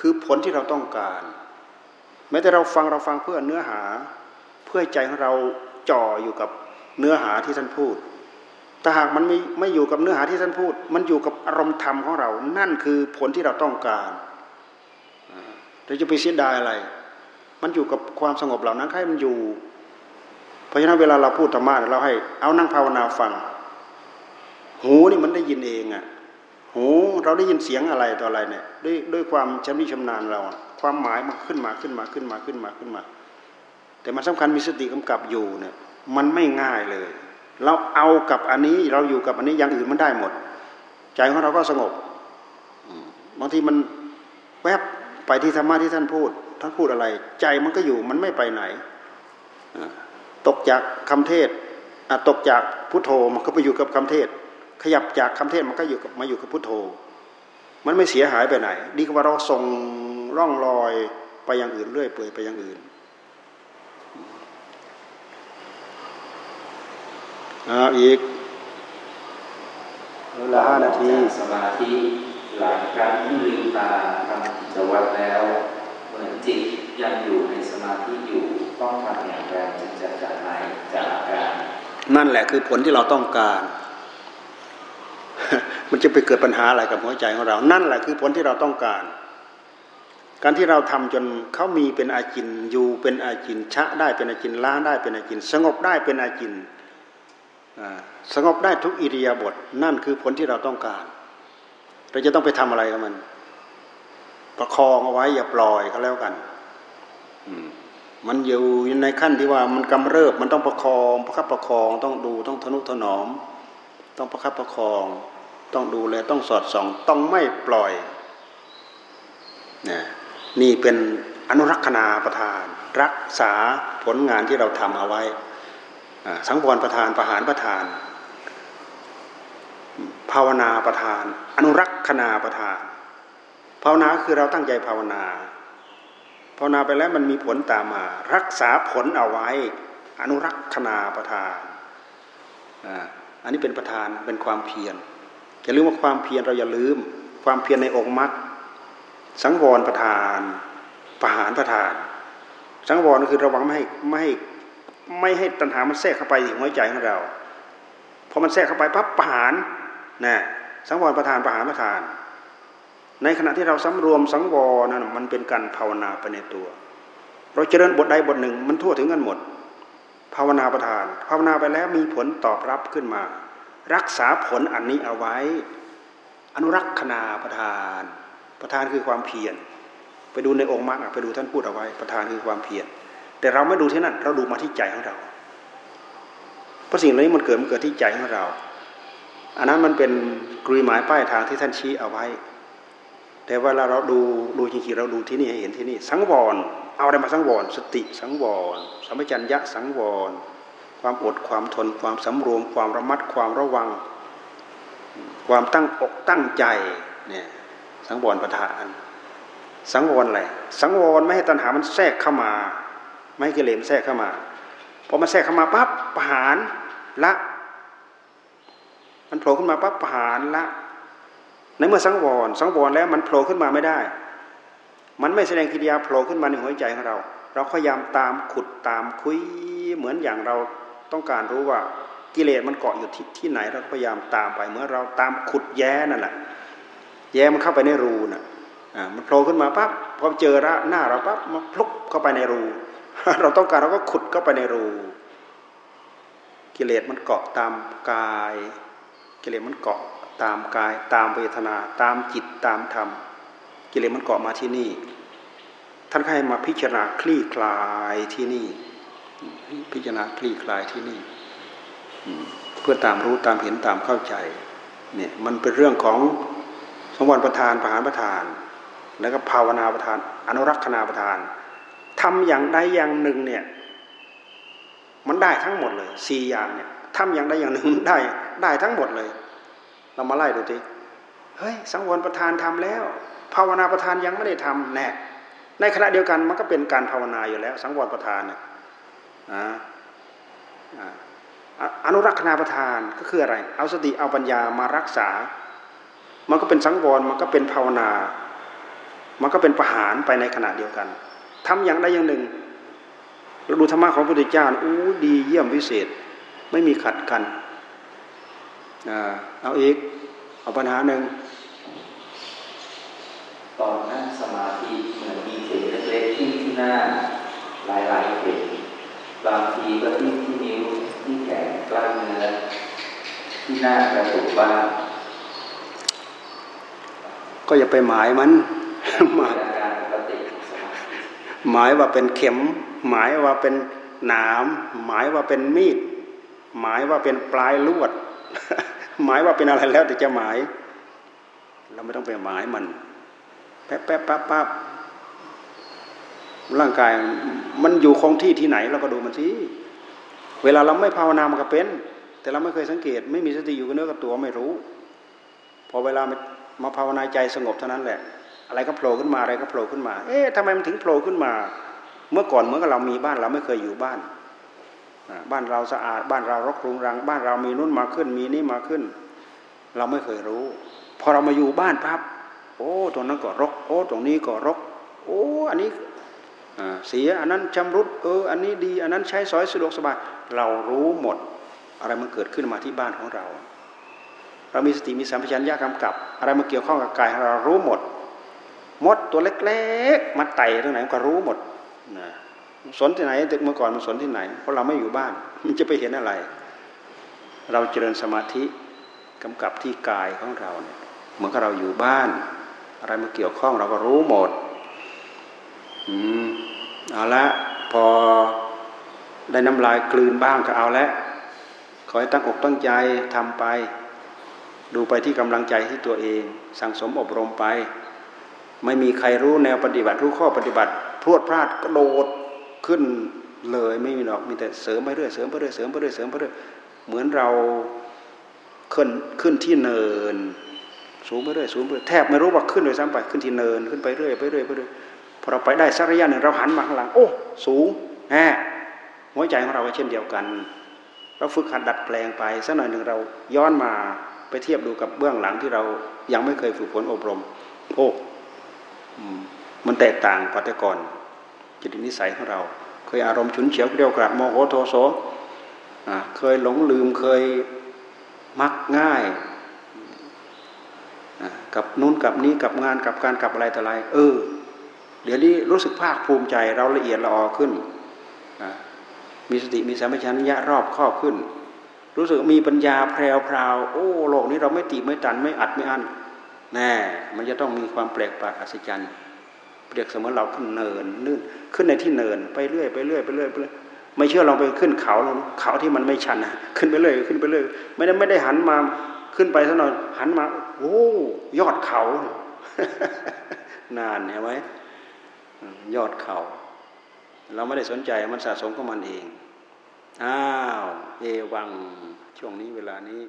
คือผลที่เราต้องการ แม้แต่เราฟังเราฟังเพื่อเนื้อหา เพื่อใจของเรา จ่ออยู่กับเนื้อหาที่ท่านพูดถ้าหากมันไม่ไม่อยู่กับเนื้อหาที่ท่านพูด มันอยู่กับอารมณ์ธรรมของเรา นั่นคือผลที่เราต้องการเราจะไปเสียดายอะไร มันอยู่กับความสงบเหล่านั้นให้มันอยู่ เพราะฉะนั้นเวลาเราพูดธรรมะเราให้ เอานั่งภาวนาฟัง หูนี่มันได้ยินเองอะ หูเราได้ยินเสียงอะไรต่ออะไรเนี่ย ด้วยด้วยความชำนิชำนาญเรา ความหมายมันขึ้นมาขึ้นมาขึ้นมาขึ้นมาขึ้นมา แต่มันสำคัญมีสติกำกับอยู่เนี่ยมันไม่ง่ายเลย เราเอากับอันนี้เราอยู่กับอันนี้อย่างอื่นมันได้หมด ใจของเราก็สงบบางทีมันแวบไปที่ธรรมะที่ท่านพูดท่านพูดอะไร ใจมันก็อยู่มันไม่ไปไหนตกจากคำเทศตกจากพุทโธมันก็ไปอยู่กับคำเทศ ขยับจากคำเทศมันก็อยู่กับมาอยู่กับพุทโธ มันไม่เสียหายไปไหน ดีกว่าเราส่งร่องรอยไปอย่างอื่นเรื่อยเปื่อยไปอย่างอื่น อ่าอีกเวลาห้านาที สมาธิหลังการที่ลืมตาทำกิจวัตรแล้ว เหมือนจิตยังอยู่ในสมาธิอยู่ต้องทำอย่างไรจึงจะจากไหนจากอาการ นั่นแหละคือผลที่เราต้องการ มันจะไปเกิดปัญหาอะไรกับหัวใจของเรา นั่นแหละคือผลที่เราต้องการ การที่เราทำจนเขามีเป็นอาจินอยู่เป็นอาจินชะได้เป็นอาจินล้างได้เป็นอาจิน สงบได้เป็นอาจิน สงบได้ทุกอิริยาบถนั่นคือผลที่เราต้องการ เราจะต้องไปทำอะไรกับมัน ประคองเอาไว้อย่าปล่อยเขาแล้วกันมันอยู่ในขั้นที่ว่ามันกำเริบมันต้องประคอง ประคับประคอง ต้องดูต้องทนุถนอม ต้องประคับประคอง ต้องดูแลต้องสอดส่อง ต้องไม่ปล่อยน,นี่เป็นอนุรักษณาประทาน รักษาผลงานที่เราทำเอาไว้ สังวรประทานประหารประทาน ภาวนาประทาน อนุรักษณาประทาน ภาวนาคือเราตั้งใจภาวนาภาวนาไปแล้วมันมีผลตามมา รักษาผลเอาไว้ อนุรักษณาประทานอันนี้เป็นประธานเป็นความเพียรอย่าลืมว่าความเพียรเราอย่าลืม ความเพียรในองค์มรรคสังวรประธานประหารประธาน สังวรคือระวังไม่ให้ไม่ให้ ไม่ให้ตัณหามันแทรกเข้าไปในหัวใจของเราพอมันแทรกเข้าไปปั๊บประหารนะสังวรประธานประหารประธาน ในขณะที่เราสำรวมสังวรนั่นมันเป็นการภาวนาไปในตัว เราเจริญบทใดบทหนึ่งมันทั่วถึงกันหมด ภาวนาประธาน ภาวนาไปแล้วมีผลตอบรับขึ้นมา รักษาผลอันนี้เอาไว้ อนุรักษณาประธาน ประธานคือความเพียรไปดูในองค์มรรคไปดูท่านพูดเอาไว้ ประธานคือความเพียร แต่เราไม่ดูที่นั่น เราดูมาที่ใจของเรา เพราะสิ่งเหล่านี้มันเกิดมันเกิดที่ใจของเรา อันนั้นมันเป็นกรุยหมายป้ายทางที่ท่านชี้เอาไว้ แต่เวลาเราดูดูจริงๆเราดูที่นี่ให้เห็นที่นี่ สังวร เอาอะไรมาสังวร สติสังวรสัมปชัญญะสังวร ความอดความทน ความสำรวม ความระมัดความระวัง ความตั้งอกตั้งใจเนี่ยสังวรประธาน สังวรอะไรสังวรไม่ให้ตัณหามันแทรกเข้ามา ไม่ให้กิเลสแทรกเข้ามาพอมันแทรกเข้ามาปั๊บประหารละมันโผล่ขึ้นมาปั๊บประหารละในเมื่อสังวรสังวรแล้วมันโผล่ขึ้นมาไม่ได้ มันไม่แสดงกิริยาโผล่ขึ้นมาในหัวใจของเรา เราพยายามตามขุดตามคุยเหมือนอย่างเราต้องการรู้ว่ากิเลสมันเกาะอยู่ที่ที่ไหนเราพยายามตามไปเมื่อเราตามขุดแย้นั่นแหละแย้มันเข้าไปในรูน่ะมันโผล่ขึ้นมาปั๊บพอเจอหน้าเราปั๊บมันพลุกเข้าไปในรู เราต้องการเราก็ขุดเข้าไปในรู กิเลสมันเกาะตามกาย กิเลสมันเกาะตามกาย ตามเวทนา ตามจิตตามธรรม กิเลสมันเกาะมาที่นี่ ท่านให้มาพิจารณาคลี่คลายที่นี่ พิจารณาคลี่คลายที่นี่ เพื่อตามรู้ตามเห็นตามเข้าใจเนี่ยมันเป็นเรื่องของสมวันประธานประหารประธาน แล้วก็ภาวนาประธาน อนุรักษณาประธาน ทำอย่างใดอย่างหนึ่งเนี่ย มันได้ทั้งหมดเลยสี่อย่างเนี่ยทำอย่างใดอย่างหนึ่งได้ได้ทั้งหมดเลย เรามาไล่ดูทีเฮ้ยสังวรประธานทำแล้ว ภาวนาประธานยังไม่ได้ทำแน่ในขณะเดียวกันมันก็เป็นการภาวนาอยู่แล้ว สังวรประธานเนี่ยอนุรักษณาประธานก็คืออะไร เอาสติเอาปัญญามารักษา มันก็เป็นสังวรมันก็เป็นภาวนา มันก็เป็นประหารไปในขณะเดียวกัน ทำอย่างใดอย่างหนึ่งเราดูธรรมะของพระพุทธเจ้าอู้ดีเยี่ยมวิเศษ ไม่มีขัดกันเอาอีก เอาปัญหาหนึ่งตอนนั่งสมาธิเหมือนมีเศษเล็กๆที่ที่หน้าหลายๆเศษบางทีก็ที่ที่นิ้วที่แขนกล้ามเนื้อที่หน้ากระตุกบ้างก็อย่าไปหมายมันหมาย หมายว่าเป็นเข็ม หมายว่าเป็นหนาม หมายว่าเป็นมีด หมายว่าเป็นปลายลวด หมายว่าเป็นอะไรแล้วแต่จะหมาย เราไม่ต้องไปหมายมัน แป๊บแป๊บปั๊บปั๊บร่างกายมันอยู่คงที่ที่ไหนเราก็ดูมันสิเวลาเราไม่ภาวนามันก็เป็น แต่เราไม่เคยสังเกต ไม่มีสติอยู่กับเนื้อกับตัวไม่รู้ พอเวลามาภาวนาใจสงบเท่านั้นแหละ อะไรก็โผล่ขึ้นมาอะไรก็โผล่ขึ้นมา เอ๊ะทำไมมันถึงโผล่ขึ้นมา เมื่อก่อนเมื่อเรามีบ้านเราไม่เคยอยู่บ้าน บ้านเราสะอาด บ้านเรารกรุงรัง บ้านเรามีนุ่นมาขึ้น มีนี่มาขึ้น เราไม่เคยรู้ พอเรามาอยู่บ้านปั๊บโอ้ตรงนั้นก็รก โอ้ตรงนี้ก็รก โอ้อันนี้เสียอันนั้นชำรุดเอออันนี้ดี อันนั้นใช้สอยสะดวกสบายเรารู้หมด อะไรมันเกิดขึ้นมาที่บ้านของเรา เรามีสติมีสัมผัสัญญากำกับ อะไรมาเกี่ยวข้องกับกายเรารู้หมด มดตัวเล็กๆมาไต่ตรงไหนมันก็รู้หมดนะสนที่ไหนเมื่อก่อนมันสนที่ไหน เพราะเราไม่อยู่บ้าน มันจะไปเห็นอะไร เราเจริญสมาธิกำกับที่กายของเราเนี่ยเหมือนกับเราอยู่บ้าน อะไรมาเกี่ยวข้องเราก็รู้หมดอืมเอาละพอได้น้ำลายกลืนบ้างก็เอาละขอให้ตั้งอกตั้งใจทำไป ดูไปที่กำลังใจที่ตัวเอง สั่งสมอบรมไป ไม่มีใครรู้แนวปฏิบัติรู้ข้อปฏิบัติ พรวดพลาดกระโดดขึ้นเลยไม่มีหรอกมีแต่เสริมไปเรื่อยเสริมไปเรื่อยเสริมไปเรื่อยเสริมไปเรื่อยเหมือนเราขึ้นขึ้นที่เนิน สูงไปเรื่อยสูงไปแทบไม่รู้ว่าขึ้นเลยซ้ำไปขึ้นที่เนินขึ้นไปเรื่อยไปเรื่อยไปเรื่อยพอเราไปได้สักระยะหนึ่งเราหันมาข้างหลังโอ้สูงแหมหัวใจของเราก็เช่นเดียวกัน เราฝึกหัดดัดแปลงไปสักหน่อยหนึ่งเราย้อนมาไปเทียบดูกับเบื้องหลังที่เรายังไม่เคยฝึกฝนอบรม โอ้ มันแตกต่างปัจจุบันจิตนิสัยของเรา เคยอารมณ์ฉุนเฉียวเรียวกราดโมโหโทโสเคยหลงลืมเคยมักง่ายกับนู้นกับนี้กับงานกับการกับอะไรต่ออะไร เออ เดี๋ยวนี้รู้สึกภาคภูมิใจเราละเอียดละออขึ้น มีสติมีสัมปชัญญะรอบครอบขึ้น รู้สึกมีปัญญาแพรวพราวโอ้โลกนี้เราไม่ตีไม่ตันไม่อัดไม่อั้น แน่มันจะต้องมีความแปลกประหลาดอัศจรรย์เปรียบเสมือนเราขึ้นเนินนื่นขึ้นในที่เนินไปเรื่อยไปเรื่อยไปเรื่อยไปเรื่อยไม่เชื่อลองไปขึ้นเขาลงเขาที่มันไม่ชันขึ้นไปเรื่อยขึ้นไปเรื่อยไม่ได้ไม่ได้หันมาขึ้นไปซะหน่อยหันมา โอ้ยอดเขา นานเห็นไหมยอดเขา เราไม่ได้สนใจมันสะสมของมันเองอ้าวเอวังช่วงนี้เวลานี้